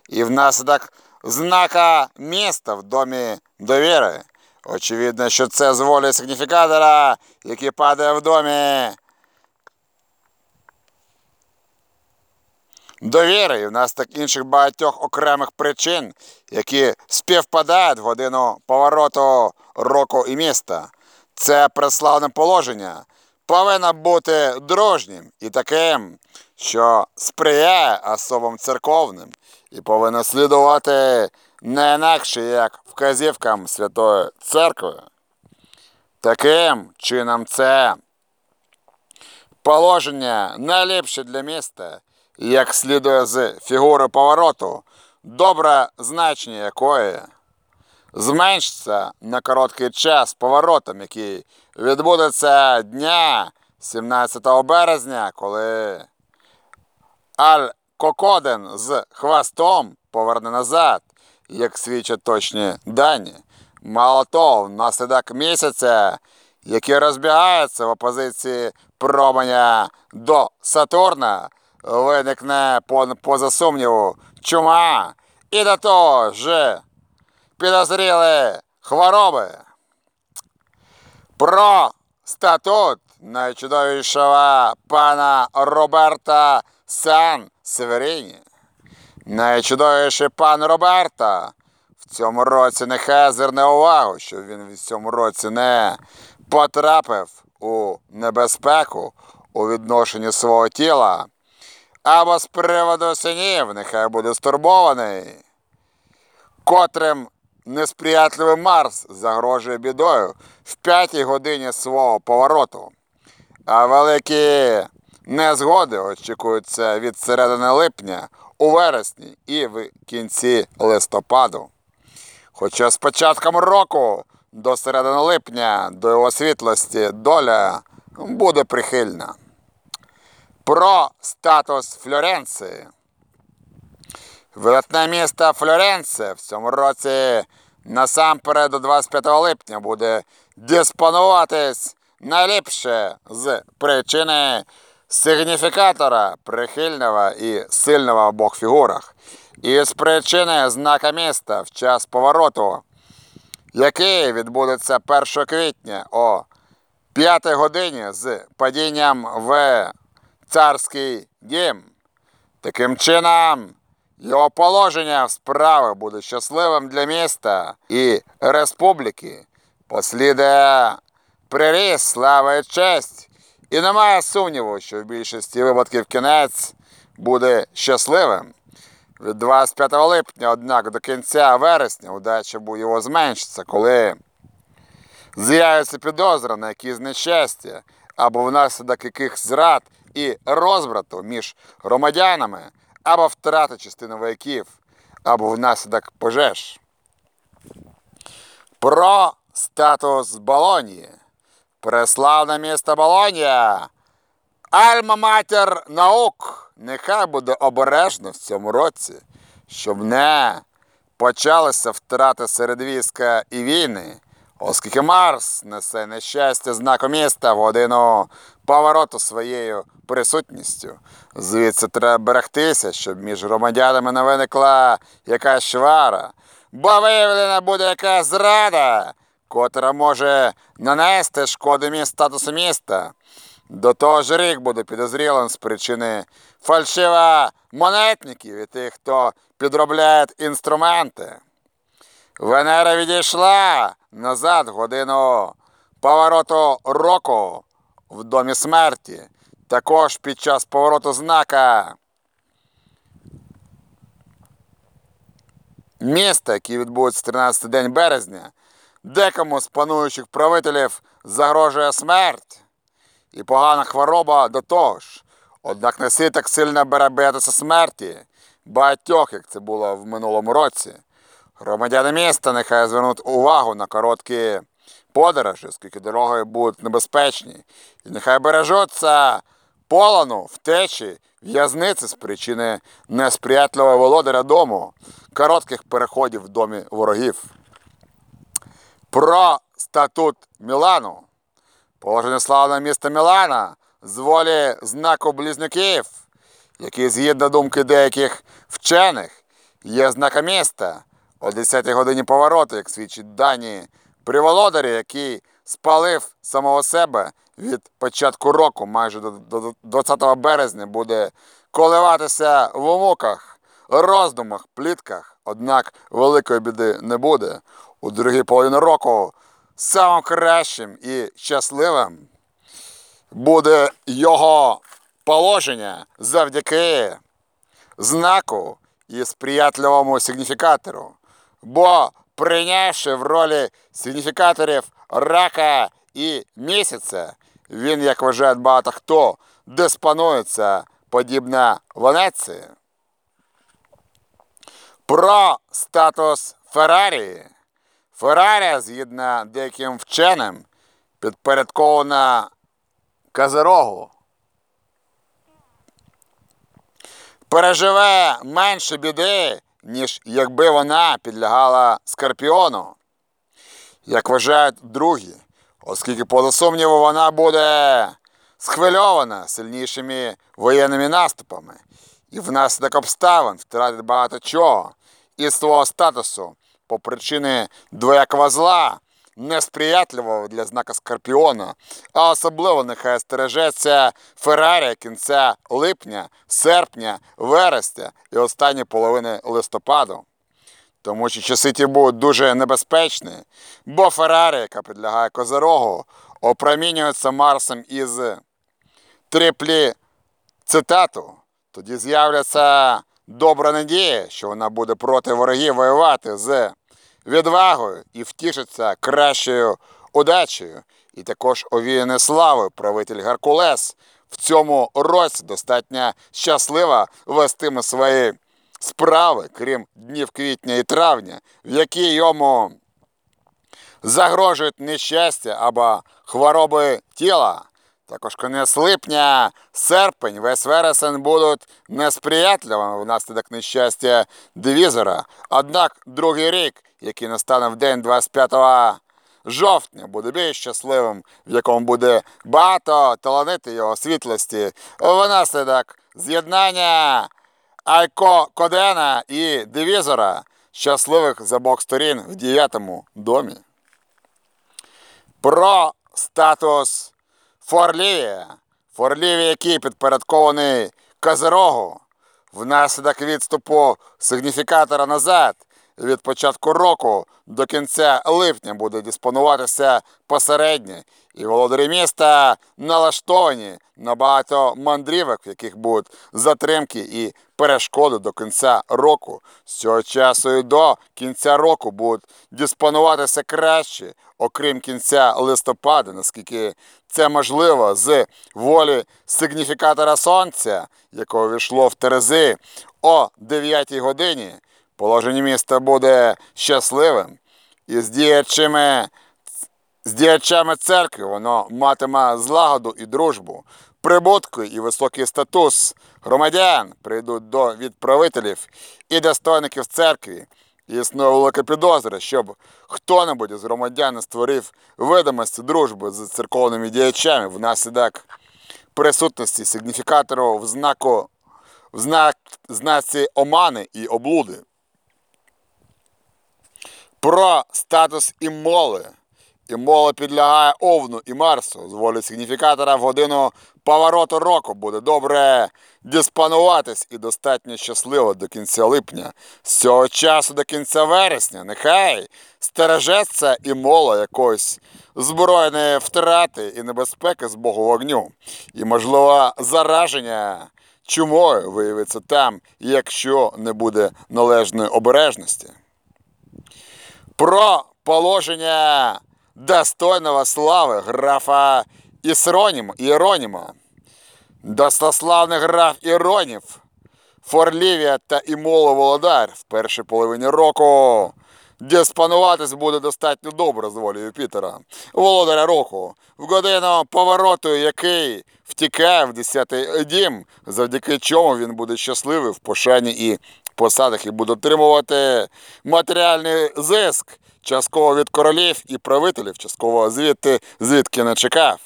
і внаслідок знака міста в домі довіри. Очевидно, що це з волі сигніфікатора, який падає в домі. Довіри і в нас так інших багатьох окремих причин, які співпадають в годину повороту року і міста. Це преславне положення повинно бути дружнім і таким, що сприяє особам церковним і повинно слідувати не інакше як вказівкам Святої Церкви. Таким чином це положення найліпше для міста, як слідує з фігури повороту, добре значення якої зменшиться на короткий час поворотом, який відбудеться дня 17 березня, коли Аль-Кокоден з хвостом поверне назад як свідчать точні дані. Мало того, внаслідок місяця, який розбігається в опозиції променя до Сатурна, виникне поза сумніву. Чума! І до того ж підозріли хвороби. Про статут найчудовішого пана Роберта Сан Северіні Найчудовіший пан Роберта. В цьому році нехай зверне увагу, що він в цьому році не потрапив у небезпеку у відношенні свого тіла, або з приводу синів нехай буде стурбований, котрим несприятливий Марс загрожує бідою в п'ятій годині свого повороту, а великі незгоди очікуються від середини липня у вересні і в кінці листопаду. Хоча з початком року до середини липня до його світлості доля буде прихильна. Про статус Флоренції. Видатне місто Флоренція в цьому році насамперед до 25 липня буде диспонуватись найліпше з причини сигніфікатора прихильного і сильного в обох фігурах, і з причини знака міста в час повороту, який відбудеться 1 квітня о 5 годині з падінням в царський дім. Таким чином, його положення в справи буде щасливим для міста і республіки. Послідує приріс, слава і честь і немає сумніву, що в більшості випадків кінець буде щасливим. Від 25 липня, однак, до кінця вересня удача його зменшиться, коли з'явиться підозра на якісь нещастя або внаслідок яких зрад і розбрату між громадянами, або втрати частини вояків, або внаслідок пожеж. Про статус Болонії. Преславне місто Болонія, Альма-матер наук, нехай буде обережно в цьому році, щоб не почалися втрати серед війська і війни, оскільки Марс несе нещастя знаку міста в годину повороту своєю присутністю. Звідси треба берегтися, щоб між громадянами не виникла якась швара, бо виявлена буде якась зрада котра може нанести шкоди міст статусу міста, До того ж рік буде підозрілим з причини фальшива монетників і тих, хто підробляє інструменти. Венера відійшла назад годину повороту року в домі смерті. Також під час повороту знака міста, який відбудеться 13 день березня, декому з пануючих правителів загрожує смерть і погана хвороба до того ж. Однак не слід так сильно боятися смерті багатьох, як це було в минулому році. Громадяни міста нехай звернуть увагу на короткі подорожі, оскільки дороги будуть небезпечні, і нехай бережуться полону, втечі, в'язниці з причини несприятливого володаря дому, коротких переходів в домі ворогів. Про статут Мілану. Положення славного міста Мілана з волі знаку близнюків, який, згідно думки деяких вчених, є знаком міста о 10 годині повороту, як свідчить дані при володарі, який спалив самого себе від початку року, майже до 20 березня, буде коливатися в умуках, роздумах, плітках, однак великої біди не буде. У другій половині року самим кращим і щасливим буде його положення завдяки знаку і сприятливому сигніфікатору. Бо прийнявши в ролі сигніфікаторів рака і місяця, він, як вважає багато хто, диспонується подібна Венеції. Про статус Феррарі. Феррарі, згідно деяким вченим, підпорядкована Казарогу. Переживе менше біди, ніж якби вона підлягала Скорпіону, як вважають другі, оскільки, поза сумніву, вона буде схвильована сильнішими воєнними наступами і внаслідок обставин втратить багато чого із свого статусу по причини двоякого зла, несприятливого для знака Скорпіона, а особливо нехай стережеться Феррарі кінця липня, серпня, вересня і останні половини листопаду. Тому що часи ті будуть дуже небезпечні, бо Феррарі, яка підлягає козирогу, опромінюється Марсом із триплі цитату. Тоді з'являться добра надія, що вона буде проти ворогів воювати з відвагою і втішиться кращою удачею. І також овіяне славою правитель Геркулес в цьому році достатньо щаслива вестиме свої справи, крім днів квітня і травня, в які йому загрожують нещастя або хвороби тіла. Також кінець липня, серпень, весь вересень будуть несприятливими внаслідок нещастя дивізора. Однак другий рік, який настане в день 25 жовтня, буде більш щасливим, в якому буде багато таланити його світлості, внаслідок з'єднання Айко Кодена і дивізора, щасливих з обох сторін в дев'ятому домі. Про статус Форлівія, Форлівія, який підпорядкований Казирогу, внаслідок відступу сигніфікатора назад від початку року до кінця липня буде диспонуватися посередньо, і володарі міста налаштовані на багато мандрівок, в яких будуть затримки і перешкоди до кінця року. З цього часу і до кінця року будуть диспонуватися краще, окрім кінця листопада, наскільки це можливо з волі сигніфікатора сонця, якого війшло в Терези о 9 годині. Положення міста буде щасливим і з діячами, з діячами церкви воно матиме злагоду і дружбу, прибутку і високий статус громадян прийдуть до відправителів і достойників церкви. Існує велика підозра, щоб хто-небудь із громадян створив видимості дружби з церковними діячами внаслідок присутності сигніфікатору в знаку в знаці омани і облуди. Про статус імоли і моло підлягає Овну і Марсу. З волі сигніфікатора в годину повороту року буде добре диспонуватись і достатньо щасливо до кінця липня. З цього часу до кінця вересня нехай стережеться і моло якоїсь збройної втрати і небезпеки з Богу вогню, і, можливо, зараження чумою виявиться там, якщо не буде належної обережності. Про положення достойного слави графа Ісроніма, Іроніма, достославний граф Іронів, Форлівія та Імоло Володар в першій половині року. Диспонуватись буде достатньо добре з волі Юпітера, володаря року, в годину повороту, який втікає в 10-й дім, завдяки чому він буде щасливий в пошані і посадах і буде отримувати матеріальний зиск, частково від королів і правителів, частково звідти, звідки не чекав.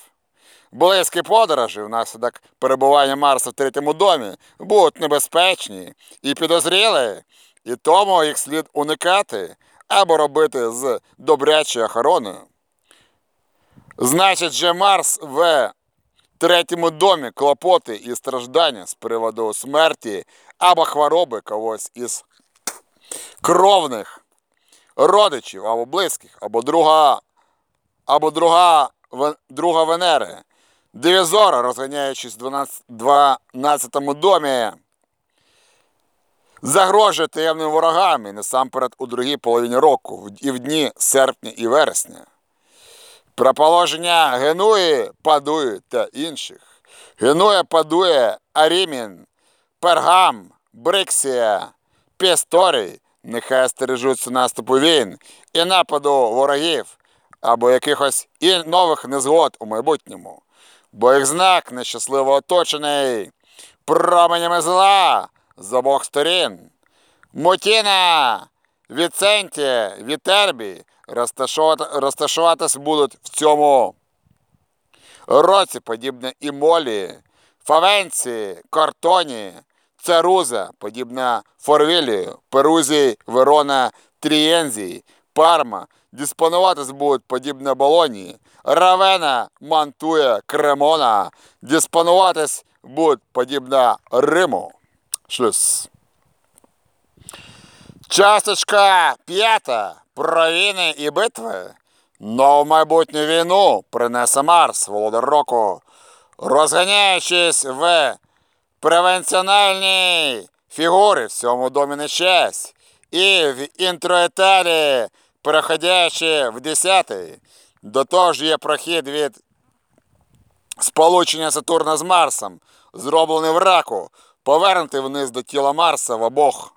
Близькі подорожі внаслідок перебування Марса в третьому домі будуть небезпечні і підозріли, і тому їх слід уникати або робити з добрячою охороною. Значить, же Марс в третьому домі клопоти і страждання з приводу смерті або хвороби когось із кровних родичів або близьких, або друга, або друга, друга Венери. Дивізора, розганяючись в 12, 12 домі, загрожує таємним ворогам і насамперед у другій половині року, і в дні серпня і вересня. Про положення Генуї, Падуї та інших. Генуя Падує, Арімін, Пергам, Бриксія, Песторій, нехай стережуться наступу війн і нападу ворогів або якихось і нових незгод у майбутньому, бо їх знак нещасливо оточений променями зла з обох сторін. Мутіна, Віценті, Вітербі. Розташуватись будуть в цьому році, подібно і Молі, Фавенці, Картоні, Царуза, подібна Форвілію, Перузі, Верона, Трієнзій, Парма, диспонуватись будуть подібно Болонії, Равена, Мантуя, Кремона, диспонуватись будуть подібно Риму. Шлюз. Часточка п'ята про війни і битви. Нову майбутню війну принесе Марс, володар року, розганяючись в превенціональній фігурі в цьому домі нещасть і в інтроеталі, переходячи в десятий. До того ж є прохід від сполучення Сатурна з Марсом, зроблений в раку, повернути вниз до тіла Марса в обох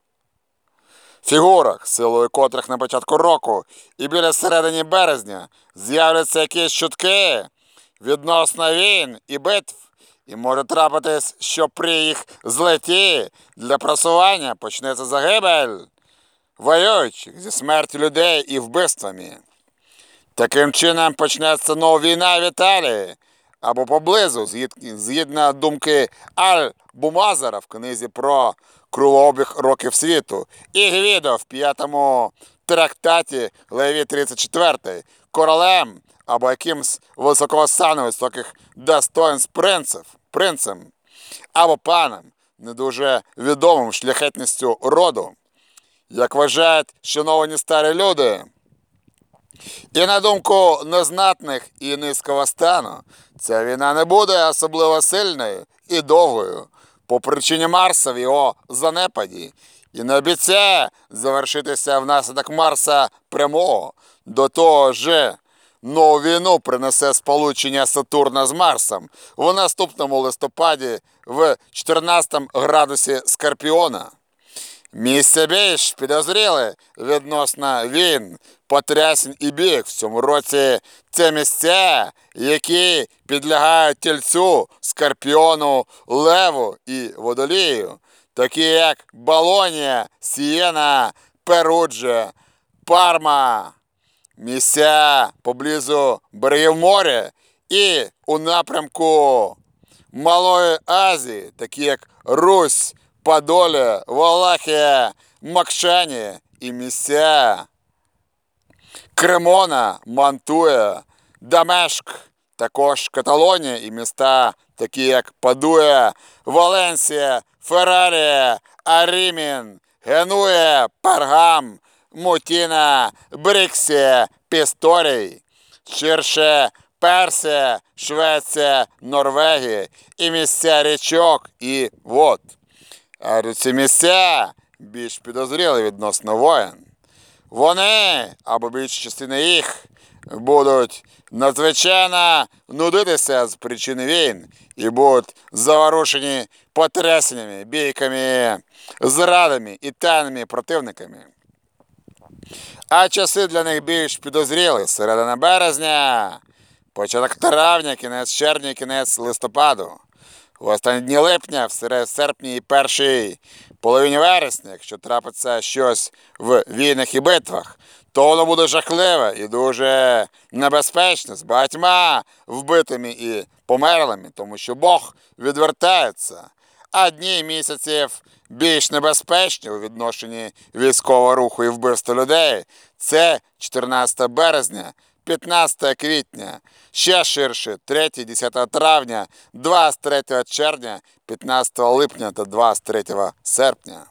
фігурах, силою котрих на початку року і біля середині березня з'являться якісь чутки відносно війн і битв, і може трапитись, що при їх злеті для просування почнеться загибель. Воюючих зі смертю людей і вбивствами. Таким чином почнеться нова війна в Італії або поблизу, згідно думки Аль Бумазара в книзі про кругообіг років світу, і Гвідо в п'ятому трактаті Леві 34 королем або якимсь високого високих достоинств принців, принцем або паном, не дуже відомим шляхетністю роду. Як вважають шановані старі люди, і на думку незнатних і низького стану, ця війна не буде особливо сильною і довгою по причині Марса в його занепаді, і не обіцяє завершитися внаслідок Марса прямого. До того ж, нову війну принесе сполучення Сатурна з Марсом в наступному листопаді в 14 градусі Скорпіона. Місце більш підозріли відносно він, потрясень і біг в цьому році. Це місця, які підлягають тільцю, скорпіону, леву і водолію, такі як Болонія, Сієна, Перуджа, Парма, місця поблизу берегів моря і у напрямку Малої Азії, такі як Русь. Подоля, Валахія, Макшані і місця Кремона, Мантуя, Дамешк, також Каталонія і міста, такі як Падуя, Валенсія, Феррарія, Арімін, Генуя, Паргам, Мутіна, Бриксія, Пісторій, ширше Персія, Швеція, Норвегія і місця річок і вод. А ці місця більш підозріли відносно воєн. Вони або більша частина їх будуть надзвичайно нудитися з причини війн і будуть заворушені потрясеннями, бійками, зрадами і тайними противниками. А часи для них більш підозріли середина березня, початок травня, кінець червня, кінець листопаду. В останні дні липня, в серпні і першій половині вересня, якщо трапиться щось в війнах і битвах, то воно буде жахливе і дуже небезпечне з багатьма вбитими і померлими, тому що Бог відвертається. А дні місяців більш небезпечні у відношенні військового руху і вбивства людей. Це 14 березня, 15 квітня, ще ширше 3-10 травня, 23 червня, 15 липня та 23 серпня.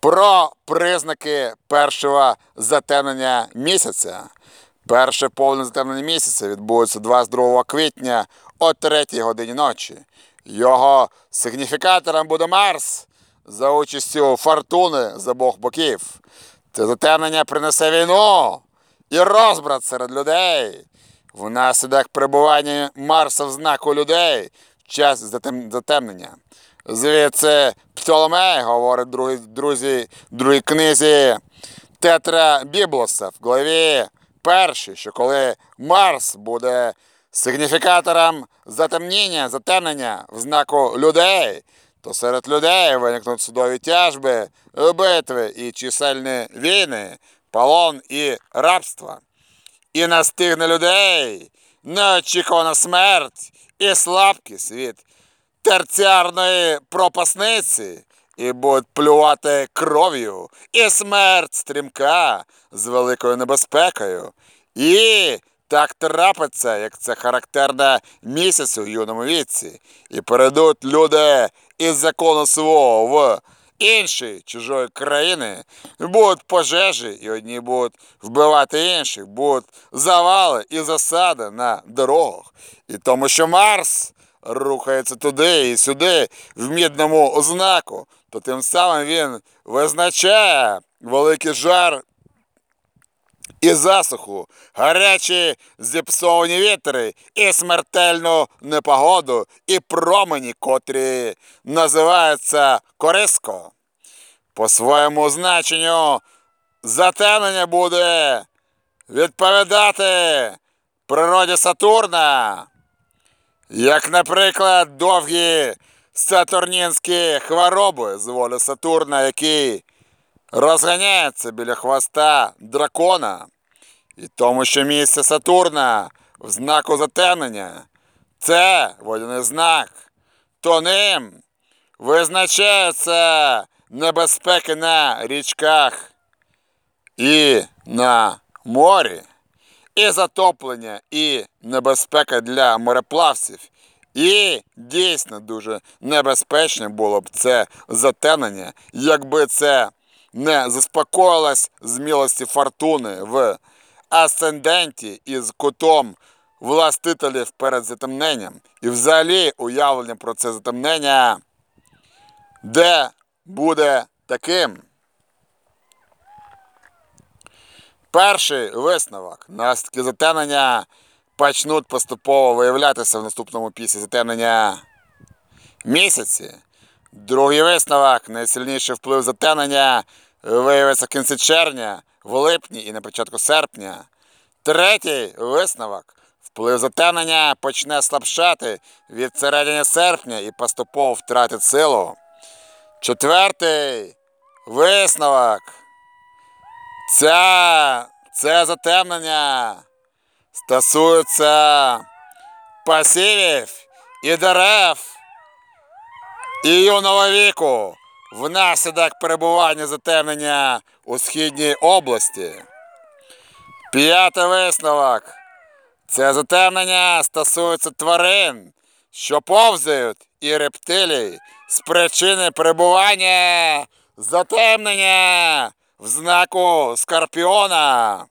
Про признаки першого затемнення місяця. Перше повне затемнення місяця відбудеться 22 квітня о 3 годині ночі. Його сигніфікатором буде Марс за участю фортуни з обох боків. Це затемнення принесе війну і розбрат серед людей. Внаслідок перебування Марса в знаку людей в час затемнення. Звідси Птоломей говорить друзі, друзі, другій книзі Тетра Біблоса в главі першій, що коли Марс буде сигніфікатором затемніння, затемнення в знаку людей, то серед людей виникнуть судові тяжби, битви і чисельні війни, полон і рабство. І настигне людей неочікувана смерть і слабкість від терціарної пропасниці і будуть плювати кров'ю і смерть стрімка з великою небезпекою. І так трапиться, як це характерне місяцю в юному віці, і перейдуть люди із закону свого в інші чужої країни, будуть пожежі, і одні будуть вбивати інших, будуть завали і засади на дорогах. І тому, що Марс рухається туди і сюди, в мідному знаку, то тим самим він визначає великий жар і засуху, гарячі зіпсовані вітри, і смертельну непогоду, і промені, котрі називаються кориско. По своєму значенню затемнення буде відповідати природі Сатурна, як, наприклад, довгі сатурнінські хвороби з волі Сатурна, які розганяється біля хвоста дракона, і тому, що місце Сатурна в знаку затемнення це водяний знак, то ним визначається небезпеки на річках і на морі, і затоплення, і небезпека для мореплавців. І дійсно дуже небезпечне було б це затемнення, якби це не заспокоїлась з милості фортуни в асценденті із кутом властителів перед затемненням. І взагалі уявлення про це затемнення, де буде таким. Перший висновок. Наслідки затемнення почнуть поступово виявлятися в наступному після затемнення місяці. Другий висновок, найсильніший вплив затемнення виявиться в кінці червня, в липні і на початку серпня. Третій висновок. Вплив затемнення почне слабшати від середини серпня і поступово втратить силу. Четвертий висновок. Ця, Це затемнення стосується пасивів і дерев і юного віку, внаслідок перебування затемнення у східній області. П'ятий висновок. Це затемнення стосується тварин, що повзають і рептилій з причини перебування затемнення в знаку Скорпіона.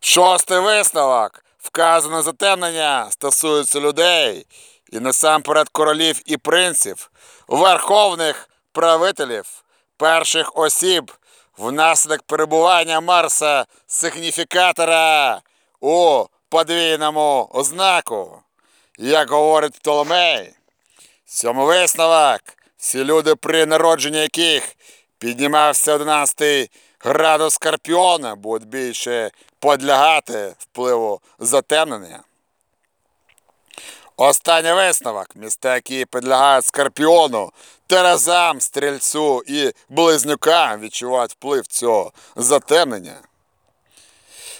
Шостий висновок. Вказане затемнення стосується людей і насамперед королів і принців, верховних правителів, перших осіб внаслідок перебування Марса сигніфікатора у подвійному ознаку. Як говорить Птоломей, сьомий висновок. Всі люди, при народженні яких піднімався 11 градус Скорпіона, будуть більше подлягати впливу затемнення. Останній висновок. Міста, які підлягають Скорпіону, Терезам, Стрільцю і Близнюкам відчувають вплив цього затемнення.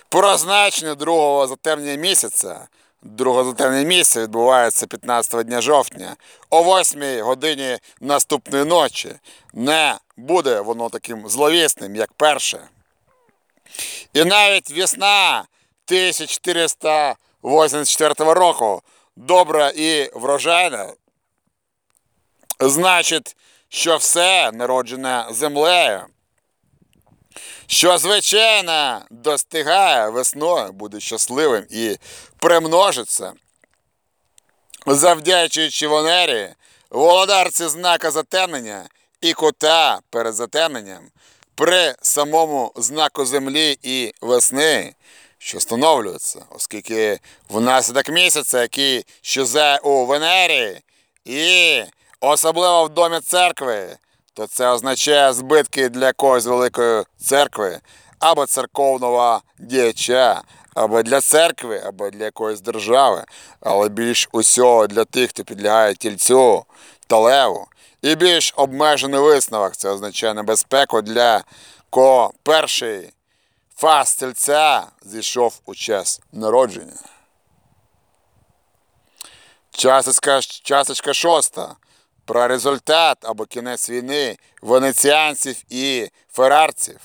Про значення другого затемнення місяця. Друге затемнення місяця відбувається 15 дня жовтня о 8 годині наступної ночі. Не буде воно таким зловісним, як перше. І навіть весна 1484 року добра і врожайна, значить, що все народжене землею, що звичайно достигає весною, буде щасливим і примножиться, завдячуючи Венері, володарці знака затемнення і кота перед затемненням, при самому знаку землі і весни, що встановлюється, оскільки внаслідок місяця, який щезає у Венері, і особливо в домі церкви, то це означає збитки для якоїсь великої церкви або церковного діяча, або для церкви, або для якоїсь держави, але більш усього для тих, хто підлягає тільцю та леву. І більш обмежений висновок це означає небезпеку для кого перший фас тільця зійшов у час народження. Часочка, часочка шоста. Про результат або кінець війни венеціанців і ферарців.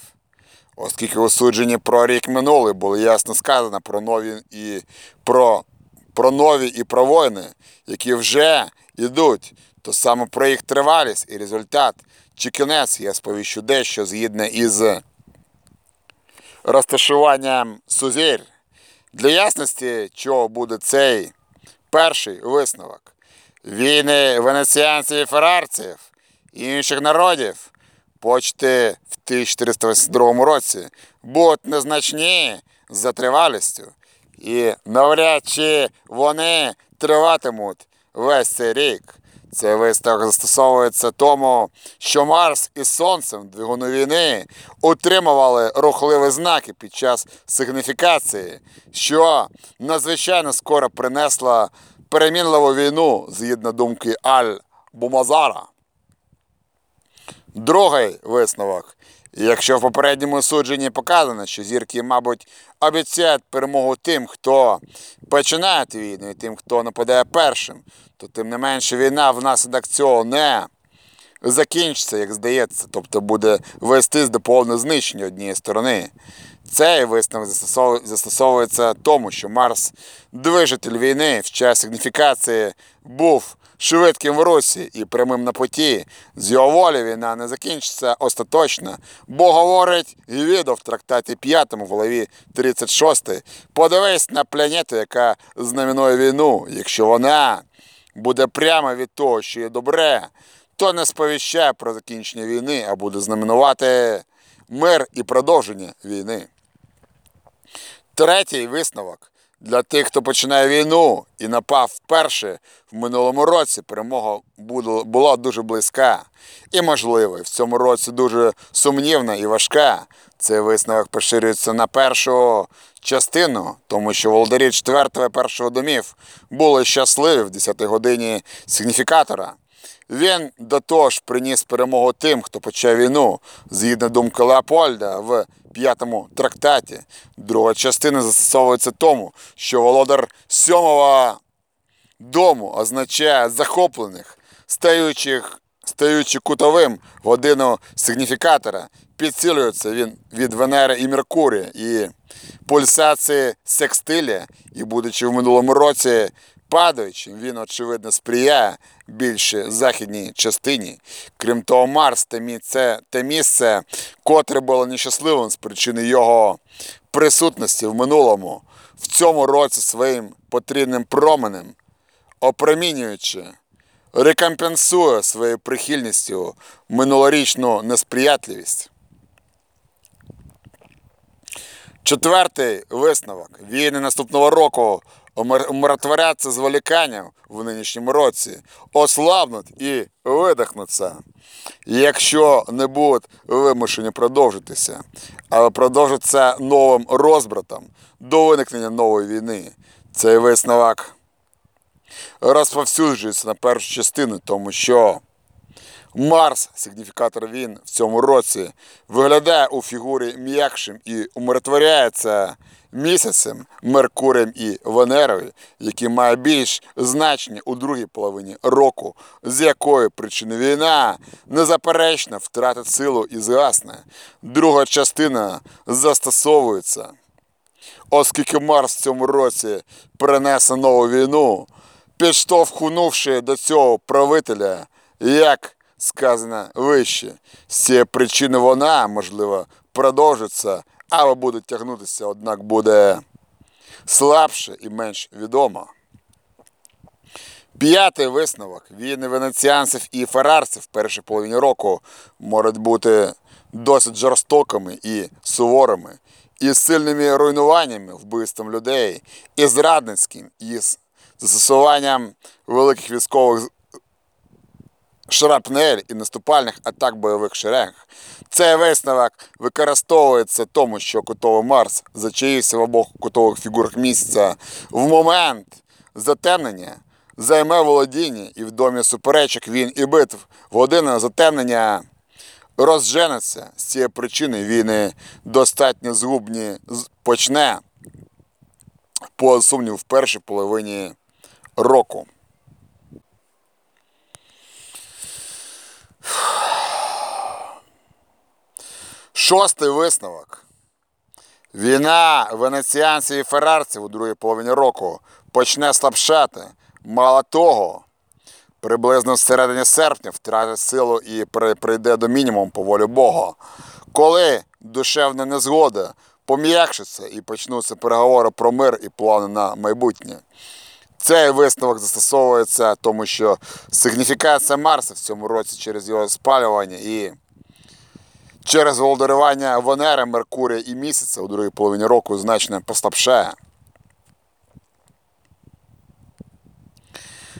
Оскільки у про рік минулий було ясно сказано про нові і про, про нові і про воїни, які вже йдуть, то саме про їх тривалість і результат чи кінець я сповіщу дещо згідно із розташуванням сузір. Для ясності, чого буде цей перший висновок. Війни венеціанців і ферарців і інших народів почти в 1482 році будуть незначні за тривалістю, і навряд чи вони триватимуть весь цей рік. Цей висновок застосовується тому, що Марс із Сонцем двигуну війни утримували рухливі знаки під час сигніфікації, що надзвичайно скоро принесла перемінливу війну згідно думки Аль-Бумазара. Другий висновок. Якщо в попередньому судженні показано, що зірки, мабуть, обіцяють перемогу тим, хто починає війну, і тим, хто нападає першим, то тим не менше війна внаслідок цього не закінчиться, як здається, тобто буде вестись до повного знищення однієї сторони. Цей висновок застосовується тому, що Марс, движитель війни в час сигніфікації, був швидким в русі і прямим на поті. З його волі війна не закінчиться остаточно, бо говорить Гвідо в трактаті 5 в голові 36. Подивись на планету, яка знаменує війну. Якщо вона буде прямо від того, що є добре, то не сповіщає про закінчення війни, а буде знаменувати мир і продовження війни. Третій висновок. Для тих, хто починає війну і напав вперше в минулому році, перемога була дуже близька і можлива. В цьому році дуже сумнівна і важка. Цей висновок поширюється на першу частину, тому що володарі 4 і першого домів були щасливі в 10-й годині сигніфікатора. Він до того ж приніс перемогу тим, хто почав війну, згідно думки Леопольда в п'ятому трактаті. Друга частина застосовується тому, що володар сьомого дому означає захоплених, стаючих стаючи кутовим годину сигніфікатора, підсилюється він від Венери і Меркурія і пульсації секстилія, і будучи в минулому році падаючим, він, очевидно, сприяє більше західній частині. Крім того, Марс місце, те місце, котре було нещасливим з причини його присутності в минулому, в цьому році своїм потрібним променем, опромінюючи, рекомпенсує своєю прихильністю минулорічну несприятливість. Четвертий висновок. Війни наступного року умиротворяться зволіканням в нинішньому році, ослабнуть і видихнуться, якщо не будуть вимушені продовжитися, але продовжаться новим розбратом до виникнення нової війни. Цей висновок розповсюджується на першу частину, тому що Марс, сигніфікатор він в цьому році, виглядає у фігурі м'якшим і умиротворяється місяцем, Меркурієм і Венерою, які має більш значення у другій половині року, з якої причини війна незаперечно втратить силу і згасне. Друга частина застосовується. Оскільки Марс в цьому році перенесе нову війну, підштовхнувши до цього правителя, як сказано вище, з цієї причини вона, можливо, продовжиться, або буде тягнутися, однак буде слабше і менш відомо. П'ятий висновок. Війни венеціанців і ферарців в першій половині року можуть бути досить жорстокими і суворими, і сильними руйнуваннями, вбивством людей, і зрадницьким, і з застосуванням великих військових шрапнель і наступальних атак бойових шеренг. Цей висновок використовується тому, що кутовий Марс зачаївся в обох кутових фігурах місяця в момент затемнення, займе володіння і в домі суперечок він і битв. В затемнення розженеться. З цієї причини війни достатньо згубні почне по сумніву в першій половині року. Шостий висновок. Війна венеціанців і ферарців у другій половині року почне слабшати. Мало того, приблизно всередині серпня втратить силу і прийде до мінімуму по волі Бога. Коли душевна незгода пом'якшиться і почнуться переговори про мир і плани на майбутнє. Цей висновок застосовується, тому що сигніфікація Марса в цьому році через його спалювання і через володарювання Венери, Меркурія і місяця у другій половині року значно послабшає.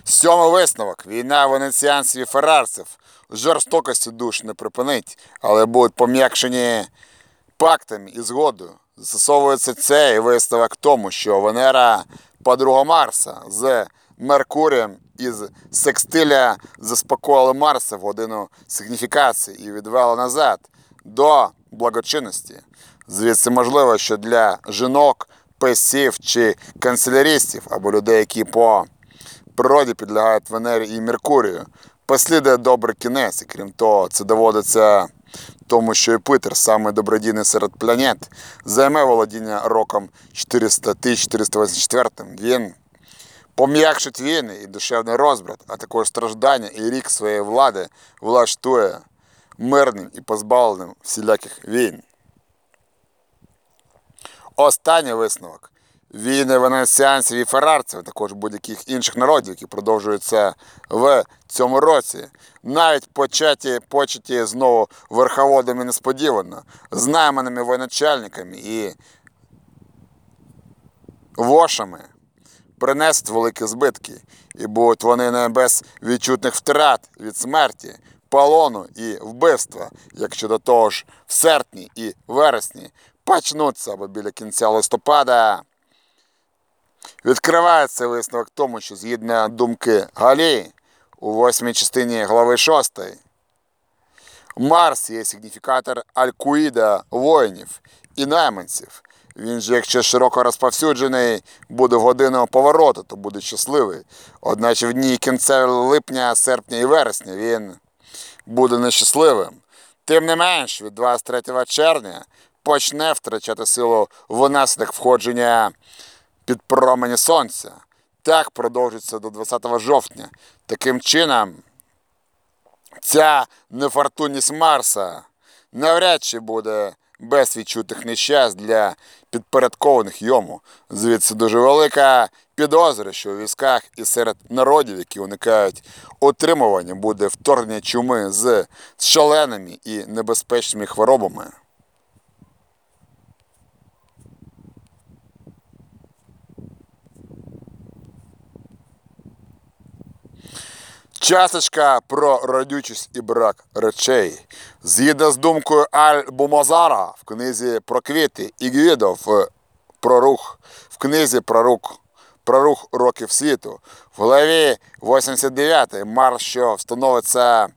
Сьомий висновок. Війна венеціанців і ферарців жорстокості душ не припинить, але будуть пом'якшені пактами і згодою. Застосовується цей висновок тому, що Венера подруга Марса з Меркурієм із секстиля заспокоїли Марса в годину сигніфікації і відвели назад до благочинності. Звідси можливо, що для жінок, песів чи канцеляристів або людей, які по природі підлягають Венері і Меркурію, послідує добрий кінець, і крім того, це доводиться тому, що Юпитер, саме добродійний серед планет, займе володіння роком 400 1484. Він пом'якшить війни і душевний розбрат, а також страждання і рік своєї влади влаштує мирним і позбавленим всіляких війн. Останній висновок. Війни венеціанців і ферарців, також будь-яких інших народів, які продовжуються в цьому році, навіть початі, початі знову верховодами несподівано, з найманими воєначальниками і вошами, принесуть великі збитки, і будуть вони не без відчутних втрат від смерті, полону і вбивства, якщо до того ж в серпні і вересні почнуться або біля кінця листопада. Відкривається висновок тому, що згідно думки Галі у восьмій частині глави 6, Марс є сигніфікатор Алькуїда воїнів і найманців. Він же, якщо широко розповсюджений, буде годину повороту, то буде щасливий. Одначе в дні кінця липня, серпня і вересня він буде нещасливим. Тим не менш, від 23 червня почне втрачати силу внаслідок входження під промені сонця. Так продовжиться до 20 жовтня. Таким чином, ця нефортунність Марса навряд чи буде без відчутих нещасть для підпорядкованих йому. Звідси дуже велика підозра, що у військах і серед народів, які уникають утримування, буде вторгнення чуми з шаленими і небезпечними хворобами. Часточка про родючість і брак речей. Згідно з думкою Аль-Бумазара в книзі про квіти і Гвідо в про рух, в книзі про рух, про рух років світу. В главі 89 Марс, що встановиться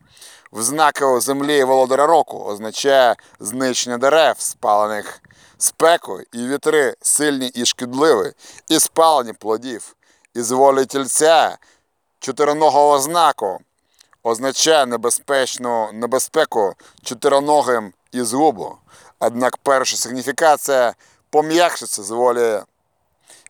в знаку землі володаря року, означає знищення дерев, спалених спекою, і вітри сильні і шкідливі, і спалені плодів, і з волі тільця чотириногого знаку означає небезпечну небезпеку чотириногим і згубу. Однак перша сигніфікація пом'якшиться з волі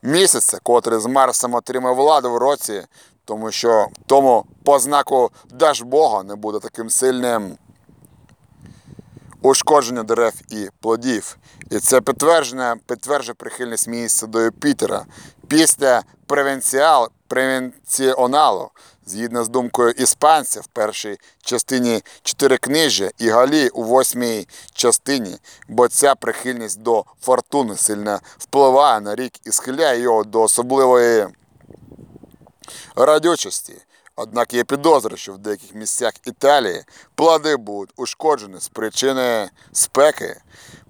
місяця, котрий з Марсом отримав владу в році, тому що тому по знаку Дажбога не буде таким сильним ушкодження дерев і плодів. І це підтверджує прихильність місяця до Юпітера після превенціал, превенціоналу, згідно з думкою іспанця в першій частині чотири книжі і Галі у восьмій частині, бо ця прихильність до фортуни сильно впливає на рік і схиляє його до особливої радючості. Однак є підозра, що в деяких місцях Італії плоди будуть ушкоджені з причини спеки.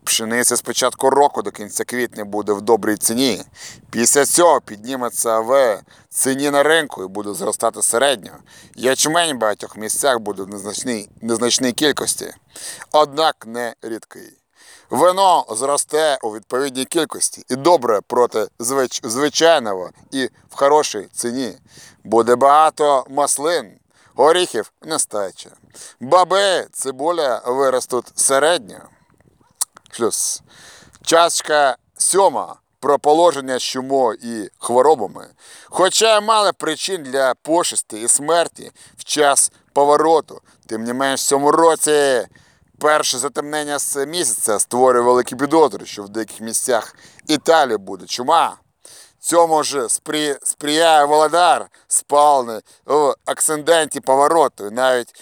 Пшениця з початку року до кінця квітня буде в добрій ціні. Після цього підніметься в ціні на ринку і буде зростати середньо. Ячмень в багатьох місцях буде в незначній, незначній кількості, однак не рідкий. Вино зросте у відповідній кількості і добре проти звич... звичайного і в хорошій ціні. Буде багато маслин, горіхів нестача. Баби, цибуля виростуть середньо. Шлюз. Чашка сьома про положення з і хворобами. Хоча мали причин для пошесті і смерті в час повороту, тим не менш в цьому році перше затемнення з місяця створює великі підозри, що в деяких місцях Італії буде чума. Цьому ж спри... сприяє Володар, спалений в акценденті повороту, і навіть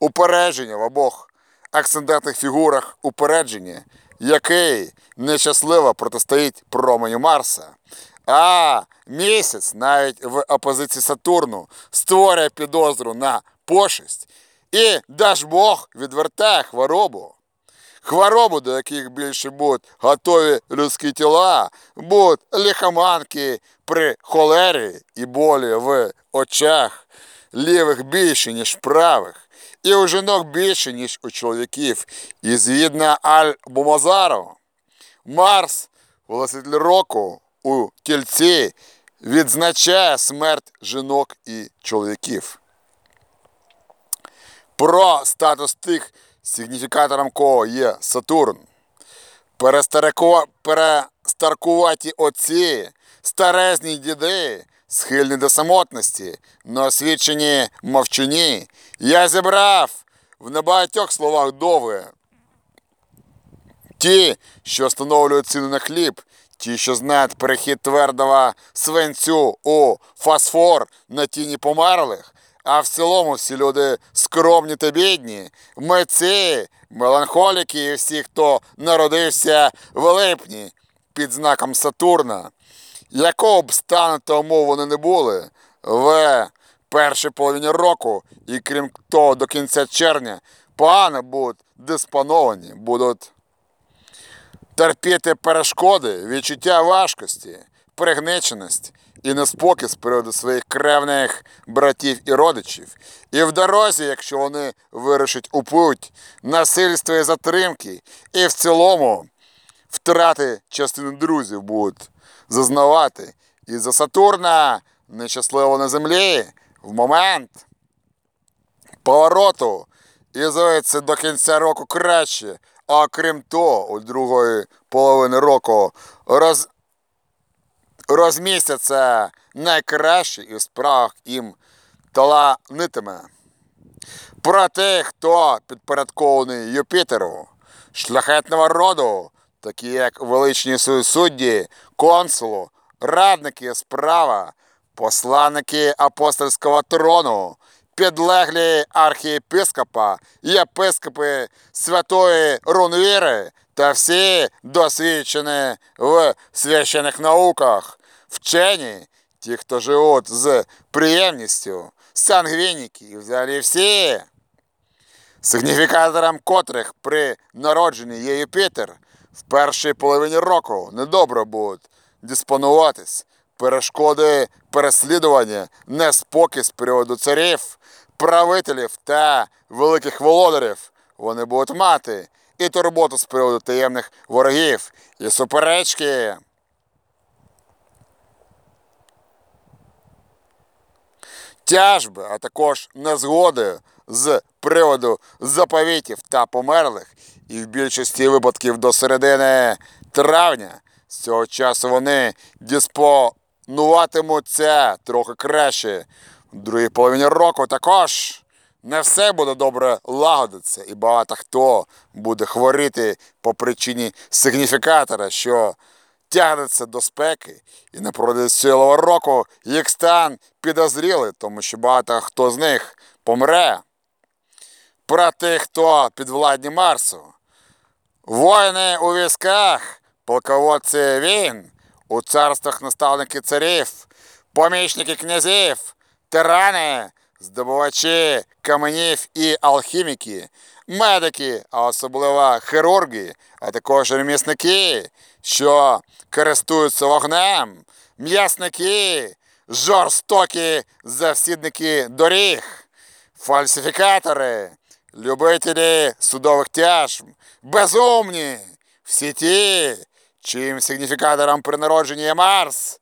упередження в обох акцендентних фігурах упередження, який нещасливо протистоїть променю Марса. А місяць навіть в опозиції Сатурну створює підозру на пошесть і даж Бог відвертає хворобу. Хворобу, до яких більше будуть готові людські тіла, будуть лихоманки при холері і болі в очах, лівих більше, ніж правих, і у жінок більше, ніж у чоловіків. І згідно Аль-Бумазару, Марс, власитель року у тільці, відзначає смерть жінок і чоловіків. Про статус тих, сигніфікатором кого є Сатурн. Перестаркуваті отці, старезні діди, схильні до самотності, но освічені мовчуні. Я зібрав в небагатьох словах довге. Ті, що встановлюють ціну на хліб, ті, що знають перехід твердого свинцю у фосфор на тіні померлих, а в цілому всі люди скромні та бідні, митці, меланхоліки і всі, хто народився в липні під знаком Сатурна, якого б стану та умов вони не були, в першій половині року, і крім того, до кінця червня, погано будуть диспоновані, будуть терпіти перешкоди, відчуття важкості, пригниченість і неспокій з приводу своїх кревних братів і родичів. І в дорозі, якщо вони вирушать у путь, насильство і затримки, і в цілому втрати частини друзів будуть зазнавати. І за Сатурна нещасливо на землі в момент повороту і зветься до кінця року краще, а крім того, у другої половини року роз... розмістяться найкращі і в справах їм таланитиме. Про тих, хто підпорядкований Юпітеру, шляхетного роду, такі як величні судді, консулу, радники справа, посланники апостольського трону, підлеглі архієпископа, єпископи Святої Рунвіри та всі досвідчені в священих науках, вчені, ті, хто живуть з приємністю, сангвініки і взагалі всі, сигніфікатором котрих при народженні є Юпітер, в першій половині року недобре будуть диспонуватись перешкоди переслідування, неспокій з приводу царів, правителів та великих володарів. Вони будуть мати і турботу з приводу таємних ворогів, і суперечки. Тяжби, а також незгоди з приводу заповітів та померлих, і в більшості випадків до середини травня з цього часу вони диспонуватимуться трохи краще. В другій половині року також не все буде добре лагодитися, і багато хто буде хворіти по причині сигніфікатора, що тягнеться до спеки, і напроти цілого року. Їх стан підозрілий, тому що багато хто з них помре. Про тих, хто підвладні Марсу. Воїни у військах, полководці війн, у царствах наставники царів, помічники князів, тирани, здобувачі каменів і алхіміки, медики, а особливо хірурги, а також ремісники, що користуються вогнем, м'ясники, жорстокі завсідники доріг, фальсифікатори, любителі судових тяжб, безумні, всі ті, чим сигніфікатором при народженні є Марс,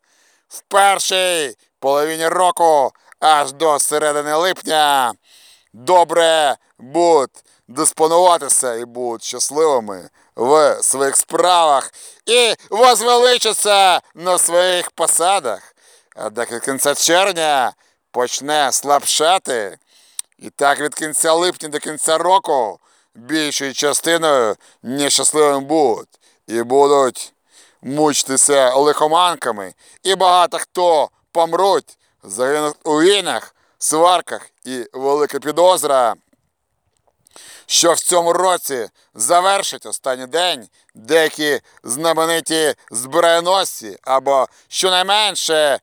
в першій половині року аж до середини липня. Добре будуть диспонуватися і будуть щасливими в своїх справах. І возвеличаться на своїх посадах. А до кінця червня почне слабшати. І так від кінця липня до кінця року більшою частиною нещасливим будуть. І будуть мучитися лихоманками, і багато хто помруть, загинуть у війнах, сварках і велика підозра, що в цьому році завершить останній день деякі знамениті зброєносці або щонайменше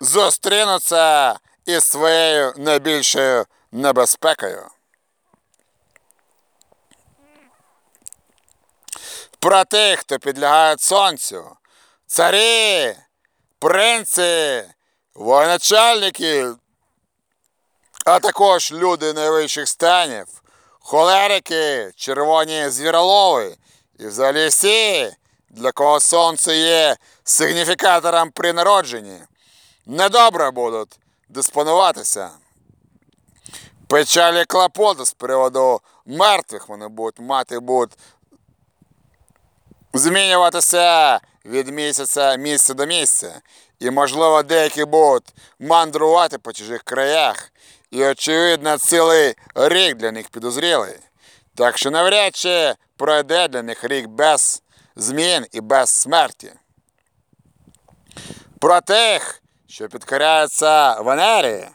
зустрінуться із своєю найбільшою небезпекою. Про тих, хто підлягає сонцю, царі, принци, воєначальники, а також люди найвищих станів, холерики, червоні звіролови і взагалі всі, для кого сонце є сигніфікатором при народженні, недобре будуть диспонуватися. Печалі клопоти з приводу мертвих вони будуть мати будуть змінюватися від місяця місця до місця. І, можливо, деякі будуть мандрувати по чужих краях. І, очевидно, цілий рік для них підозрілий. Так що навряд чи пройде для них рік без змін і без смерті. Про тих, що підкоряються Венері,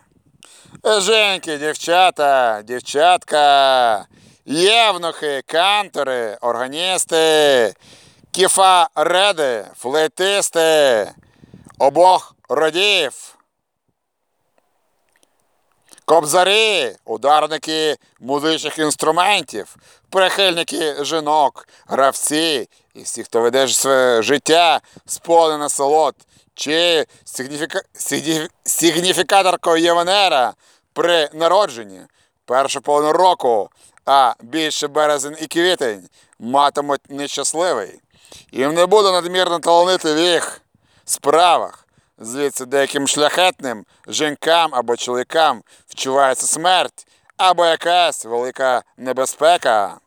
жінки, дівчата, дівчатка, євнухи, кантори, органісти, кіфареди, флейтисти, обох родів, кобзарі, ударники музичних інструментів, прихильники жінок, гравці і всі, хто веде своє життя сповне насолод, чи сигніфіка... сигні- сигніфікаторкою Євенера при народженні? Першу половину року, а більше березень і квітень матимуть нещасливий. Їм не буде надмірно таланити їх справах. Звідси деяким шляхетним жінкам або чоловікам вчувається смерть, або якась велика небезпека.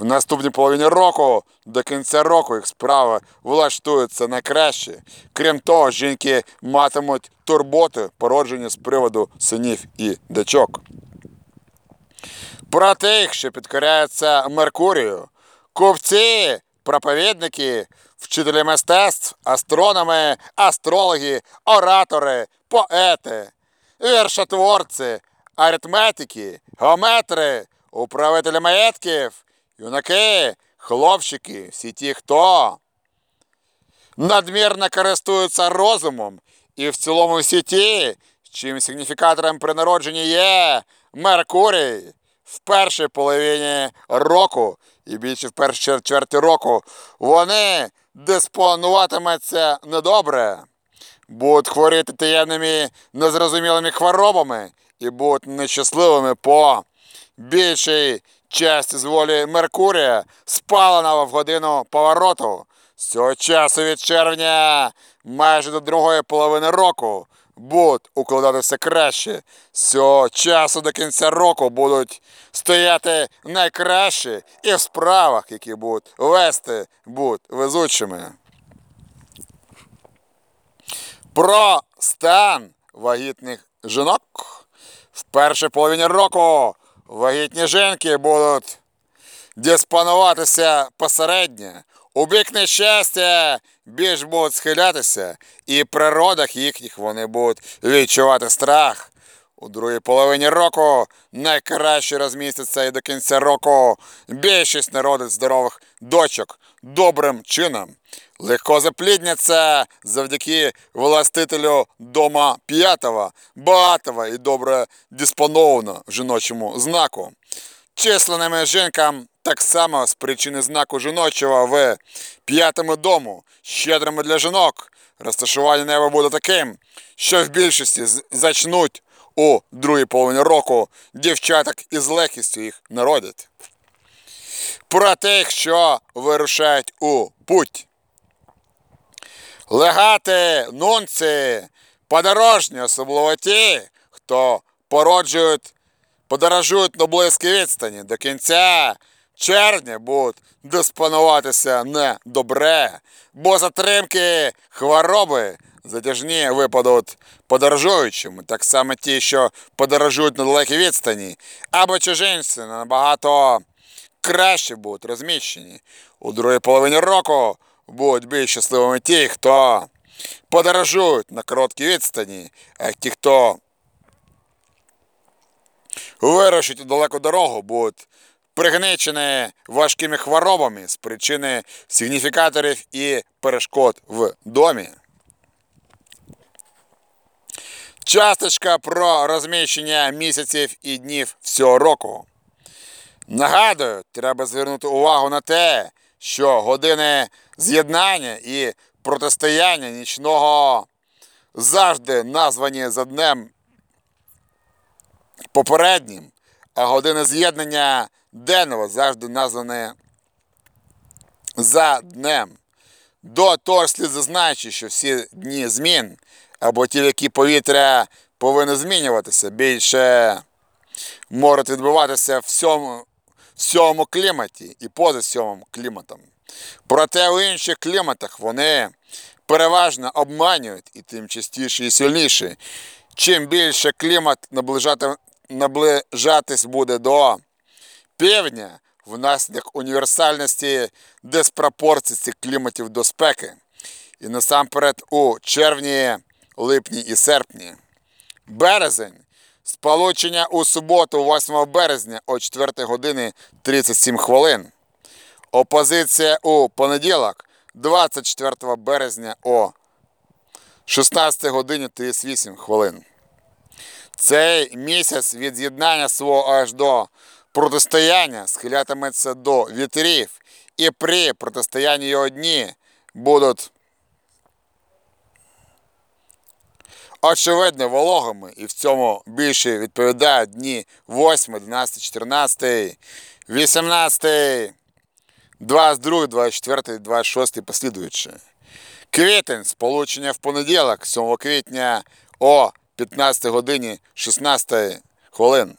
В наступній половині року до кінця року їх справи влаштуються найкраще. Крім того, жінки матимуть турботи, породжені з приводу синів і дочок. Про тих, що підкоряються Меркурію, купці, проповідники, вчителі мистецтв, астрономи, астрологи, оратори, поети, віршотворці, аритметики, геометри, управителі маєтків, юнаки, хлопчики, всі ті, хто надмірно користуються розумом і в цілому всі ті, чим сигніфікатором при народженні є Меркурій в першій половині року і більше в першій чверті року. Вони диспонуватимуться недобре, будуть хворіти таємними незрозумілими хворобами і будуть нещасливими по більшій часті з волі Меркурія, спаленого в годину повороту. З цього часу від червня майже до другої половини року будуть укладатися краще. З цього часу до кінця року будуть стояти найкраще і в справах, які будуть вести, будуть везучими. Про стан вагітних жінок в першій половині року вагітні жінки будуть диспонуватися посередньо. У бік нещастя більш будуть схилятися, і при родах їхніх вони будуть відчувати страх. У другій половині року найкраще розміститься і до кінця року більшість народить здорових дочок добрим чином. Легко заплідняться завдяки властителю дома п'ятого, багатого і добре диспоновано жіночому знаку. Численними жінкам так само з причини знаку жіночого в п'ятому дому, щедрими для жінок. Розташування неба буде таким, що в більшості зачнуть у другій половині року дівчаток із легкістю їх народять. Про тих, що вирушають у путь. Легати, нунці, подорожні, особливо ті, хто породжують, подорожують на близькій відстані до кінця червня будуть диспонуватися недобре, бо затримки хвороби затяжні випадуть подорожуючими, так само ті, що подорожують на далекій відстані, або чужинці набагато краще будуть розміщені. У другій половині року будуть більш щасливими ті, хто подорожують на короткій відстані, а ті, хто вирушить у далеку дорогу, будуть пригничені важкими хворобами з причини сигніфікаторів і перешкод в домі. Часточка про розміщення місяців і днів всього року. Нагадую, треба звернути увагу на те, що години з'єднання і протистояння нічного завжди названі за днем попереднім, а години з'єднання денного завжди названі за днем. До того слід зазначити, що всі дні змін або ті, які повітря повинні змінюватися, більше можуть відбуватися в всьому, всьому кліматі і поза сьомим кліматом. Проте у інших кліматах вони переважно обманюють і тим частіше і сильніше. Чим більше клімат наближатись буде до півдня, внаслідок універсальності диспропорції кліматів до спеки. І насамперед у червні, липні і серпні. Березень. Сполучення у суботу, 8 березня о 4 години 37 хвилин. Опозиція у понеділок, 24 березня о 16 годині 38 хвилин. Цей місяць від з'єднання свого аж до протистояння схилятиметься до вітрів, і при протистоянні його дні будуть очевидно вологими, і в цьому більше відповідають дні 8, 11, 14, 18, 22, 24, 26 послідуючи. Квітень сполучення в понеділок, 7 квітня о 15 годині 16 хвилин.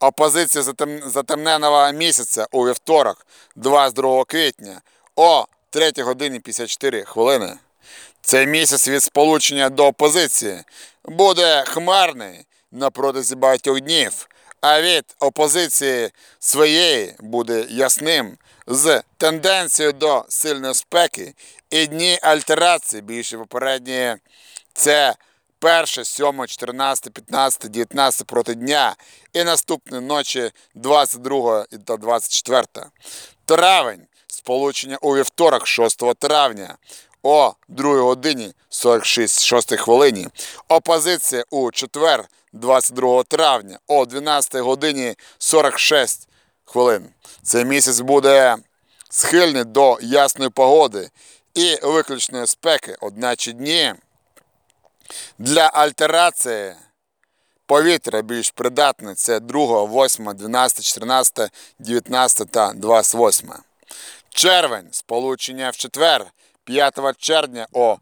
Опозиція затем- затемненого місяця у вівторок, 22 квітня о 3 годині 54 хвилини. Цей місяць від сполучення до опозиції буде хмарний на протязі багатьох днів, а від опозиції своєї буде ясним з тенденцією до сильної спеки і дні альтерації більше попередні це 1, 7, 14, 15, 19 проти дня і наступні ночі 22 та 24. Травень. Сполучення у вівторок 6 травня о 2 годині 46 6 хвилині. Опозиція у четвер 22 травня о 12 годині 46 хвилин. Цей місяць буде схильний до ясної погоди і виключної спеки, одначе дні для альтерації повітря більш придатне це 2, 8, 12, 14, 19 та 28. Червень. Сполучення в четвер 5 червня о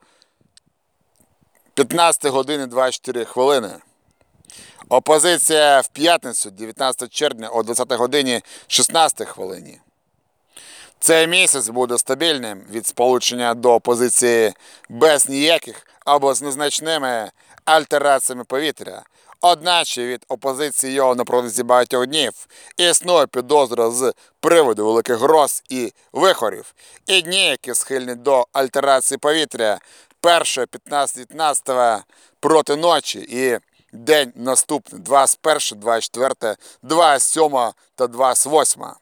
15 години 24 хвилини. Опозиція в п'ятницю 19 червня о 20 годині 16 хвилині. Цей місяць буде стабільним від сполучення до опозиції без ніяких або з незначними альтераціями повітря. Одначе від опозиції його на протязі багатьох днів існує підозра з приводу великих гроз і вихорів, і дні, які схильні до альтерації повітря 1, 15, 19 проти ночі і день наступний 21, 24, 27 та 28.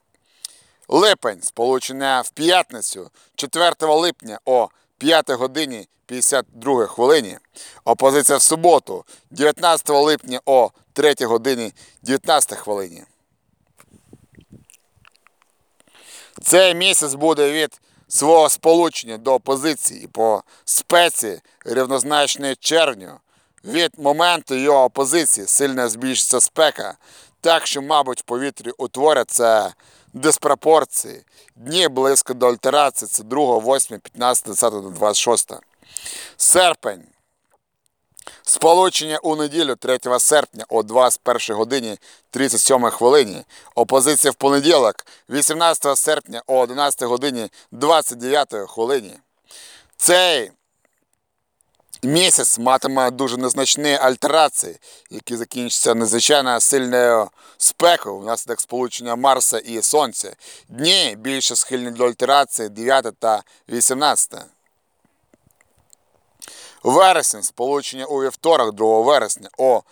Липень. Сполучення в п'ятницю 4 липня о 5 годині 52 хвилині. Опозиція в суботу 19 липня о 3 годині 19 хвилині. Цей місяць буде від свого сполучення до опозиції по спеці рівнозначної червню. Від моменту його опозиції сильно збільшиться спека, так що, мабуть, в повітрі утворяться диспропорції. Дні близько до альтерації це 2, 8, 15, 20 та 26. Серпень. Сполучення у неділю 3 серпня о 21 годині 37 хвилині. Опозиція в понеділок 18 серпня о 11 годині 29 хвилині. Цей місяць матиме дуже незначні альтерації, які закінчаться надзвичайно сильною спекою внаслідок сполучення Марса і Сонця. Дні більше схильні до альтерації 9 та 18. Вересень, сполучення у вівторок 2 вересня о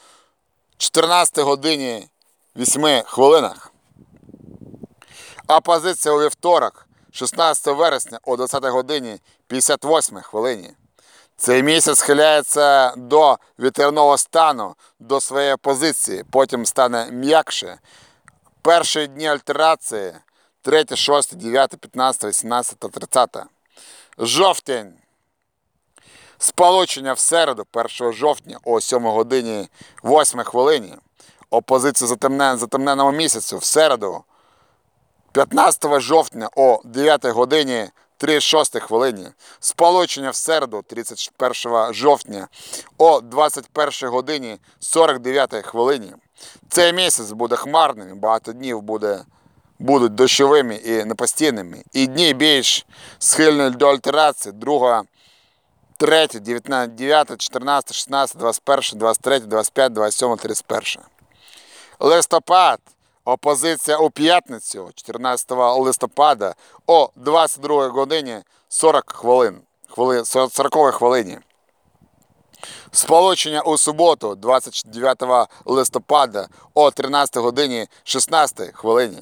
14 годині 8 хвилинах. Опозиція у вівторок 16 вересня о 20 годині 58 хвилині. Цей місяць схиляється до вітерного стану, до своєї позиції, потім стане м'якше. Перші дні альтерації 3, 6, 9, 15, 18 та 30. Жовтень. Сполучення в середу, 1 жовтня о 7 годині 8 хвилині. Опозиція затемнен, затемненому місяцю в середу 15 жовтня о 9 годині 36 хвилині. Сполучення в середу 31 жовтня о 21 годині 49 хвилині. Цей місяць буде хмарним, багато днів буде, будуть дощовими і непостійними. І дні більш схильні до альтерації 2 3, 19, 9, 14, 16, 21, 23, 25, 27, 31. Листопад. Опозиція у п'ятницю 14 листопада о 22 годині 40 хвилин. хвилин 40 хвилині. Сполучення у суботу 29 листопада о 13 годині 16 хвилині.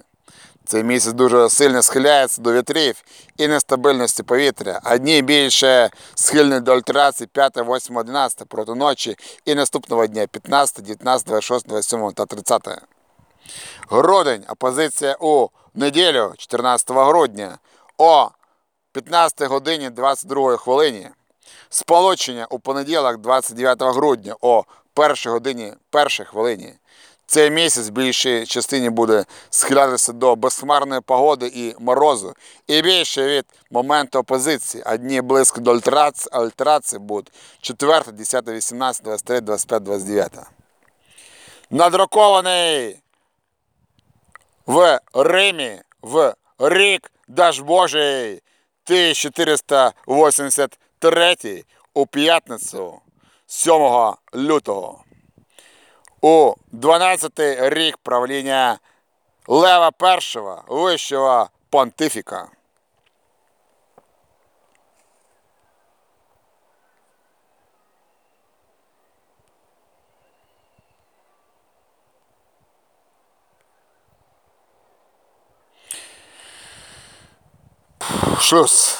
Цей місяць дуже сильно схиляється до вітрів і нестабільності повітря. А дні більше схильні до альтерації 5, 8, 11 проти ночі і наступного дня 15, 19, 26, 27 та 30. Грудень. Опозиція у неділю 14 грудня о 15 годині 22 хвилині. Сполучення у понеділок 29 грудня о 1 годині 1 хвилині. Цей місяць в більшій частині буде схилятися до безхмарної погоди і морозу, і більше від моменту опозиції, а дні близько до альтерації будуть 4, 10, 18, 23, 25, 29. Надрукований в Римі в рік Даж Божий 1483 у п'ятницю 7 лютого. У 12-й рік правління Лева І вищого понтифіка. Шлюз.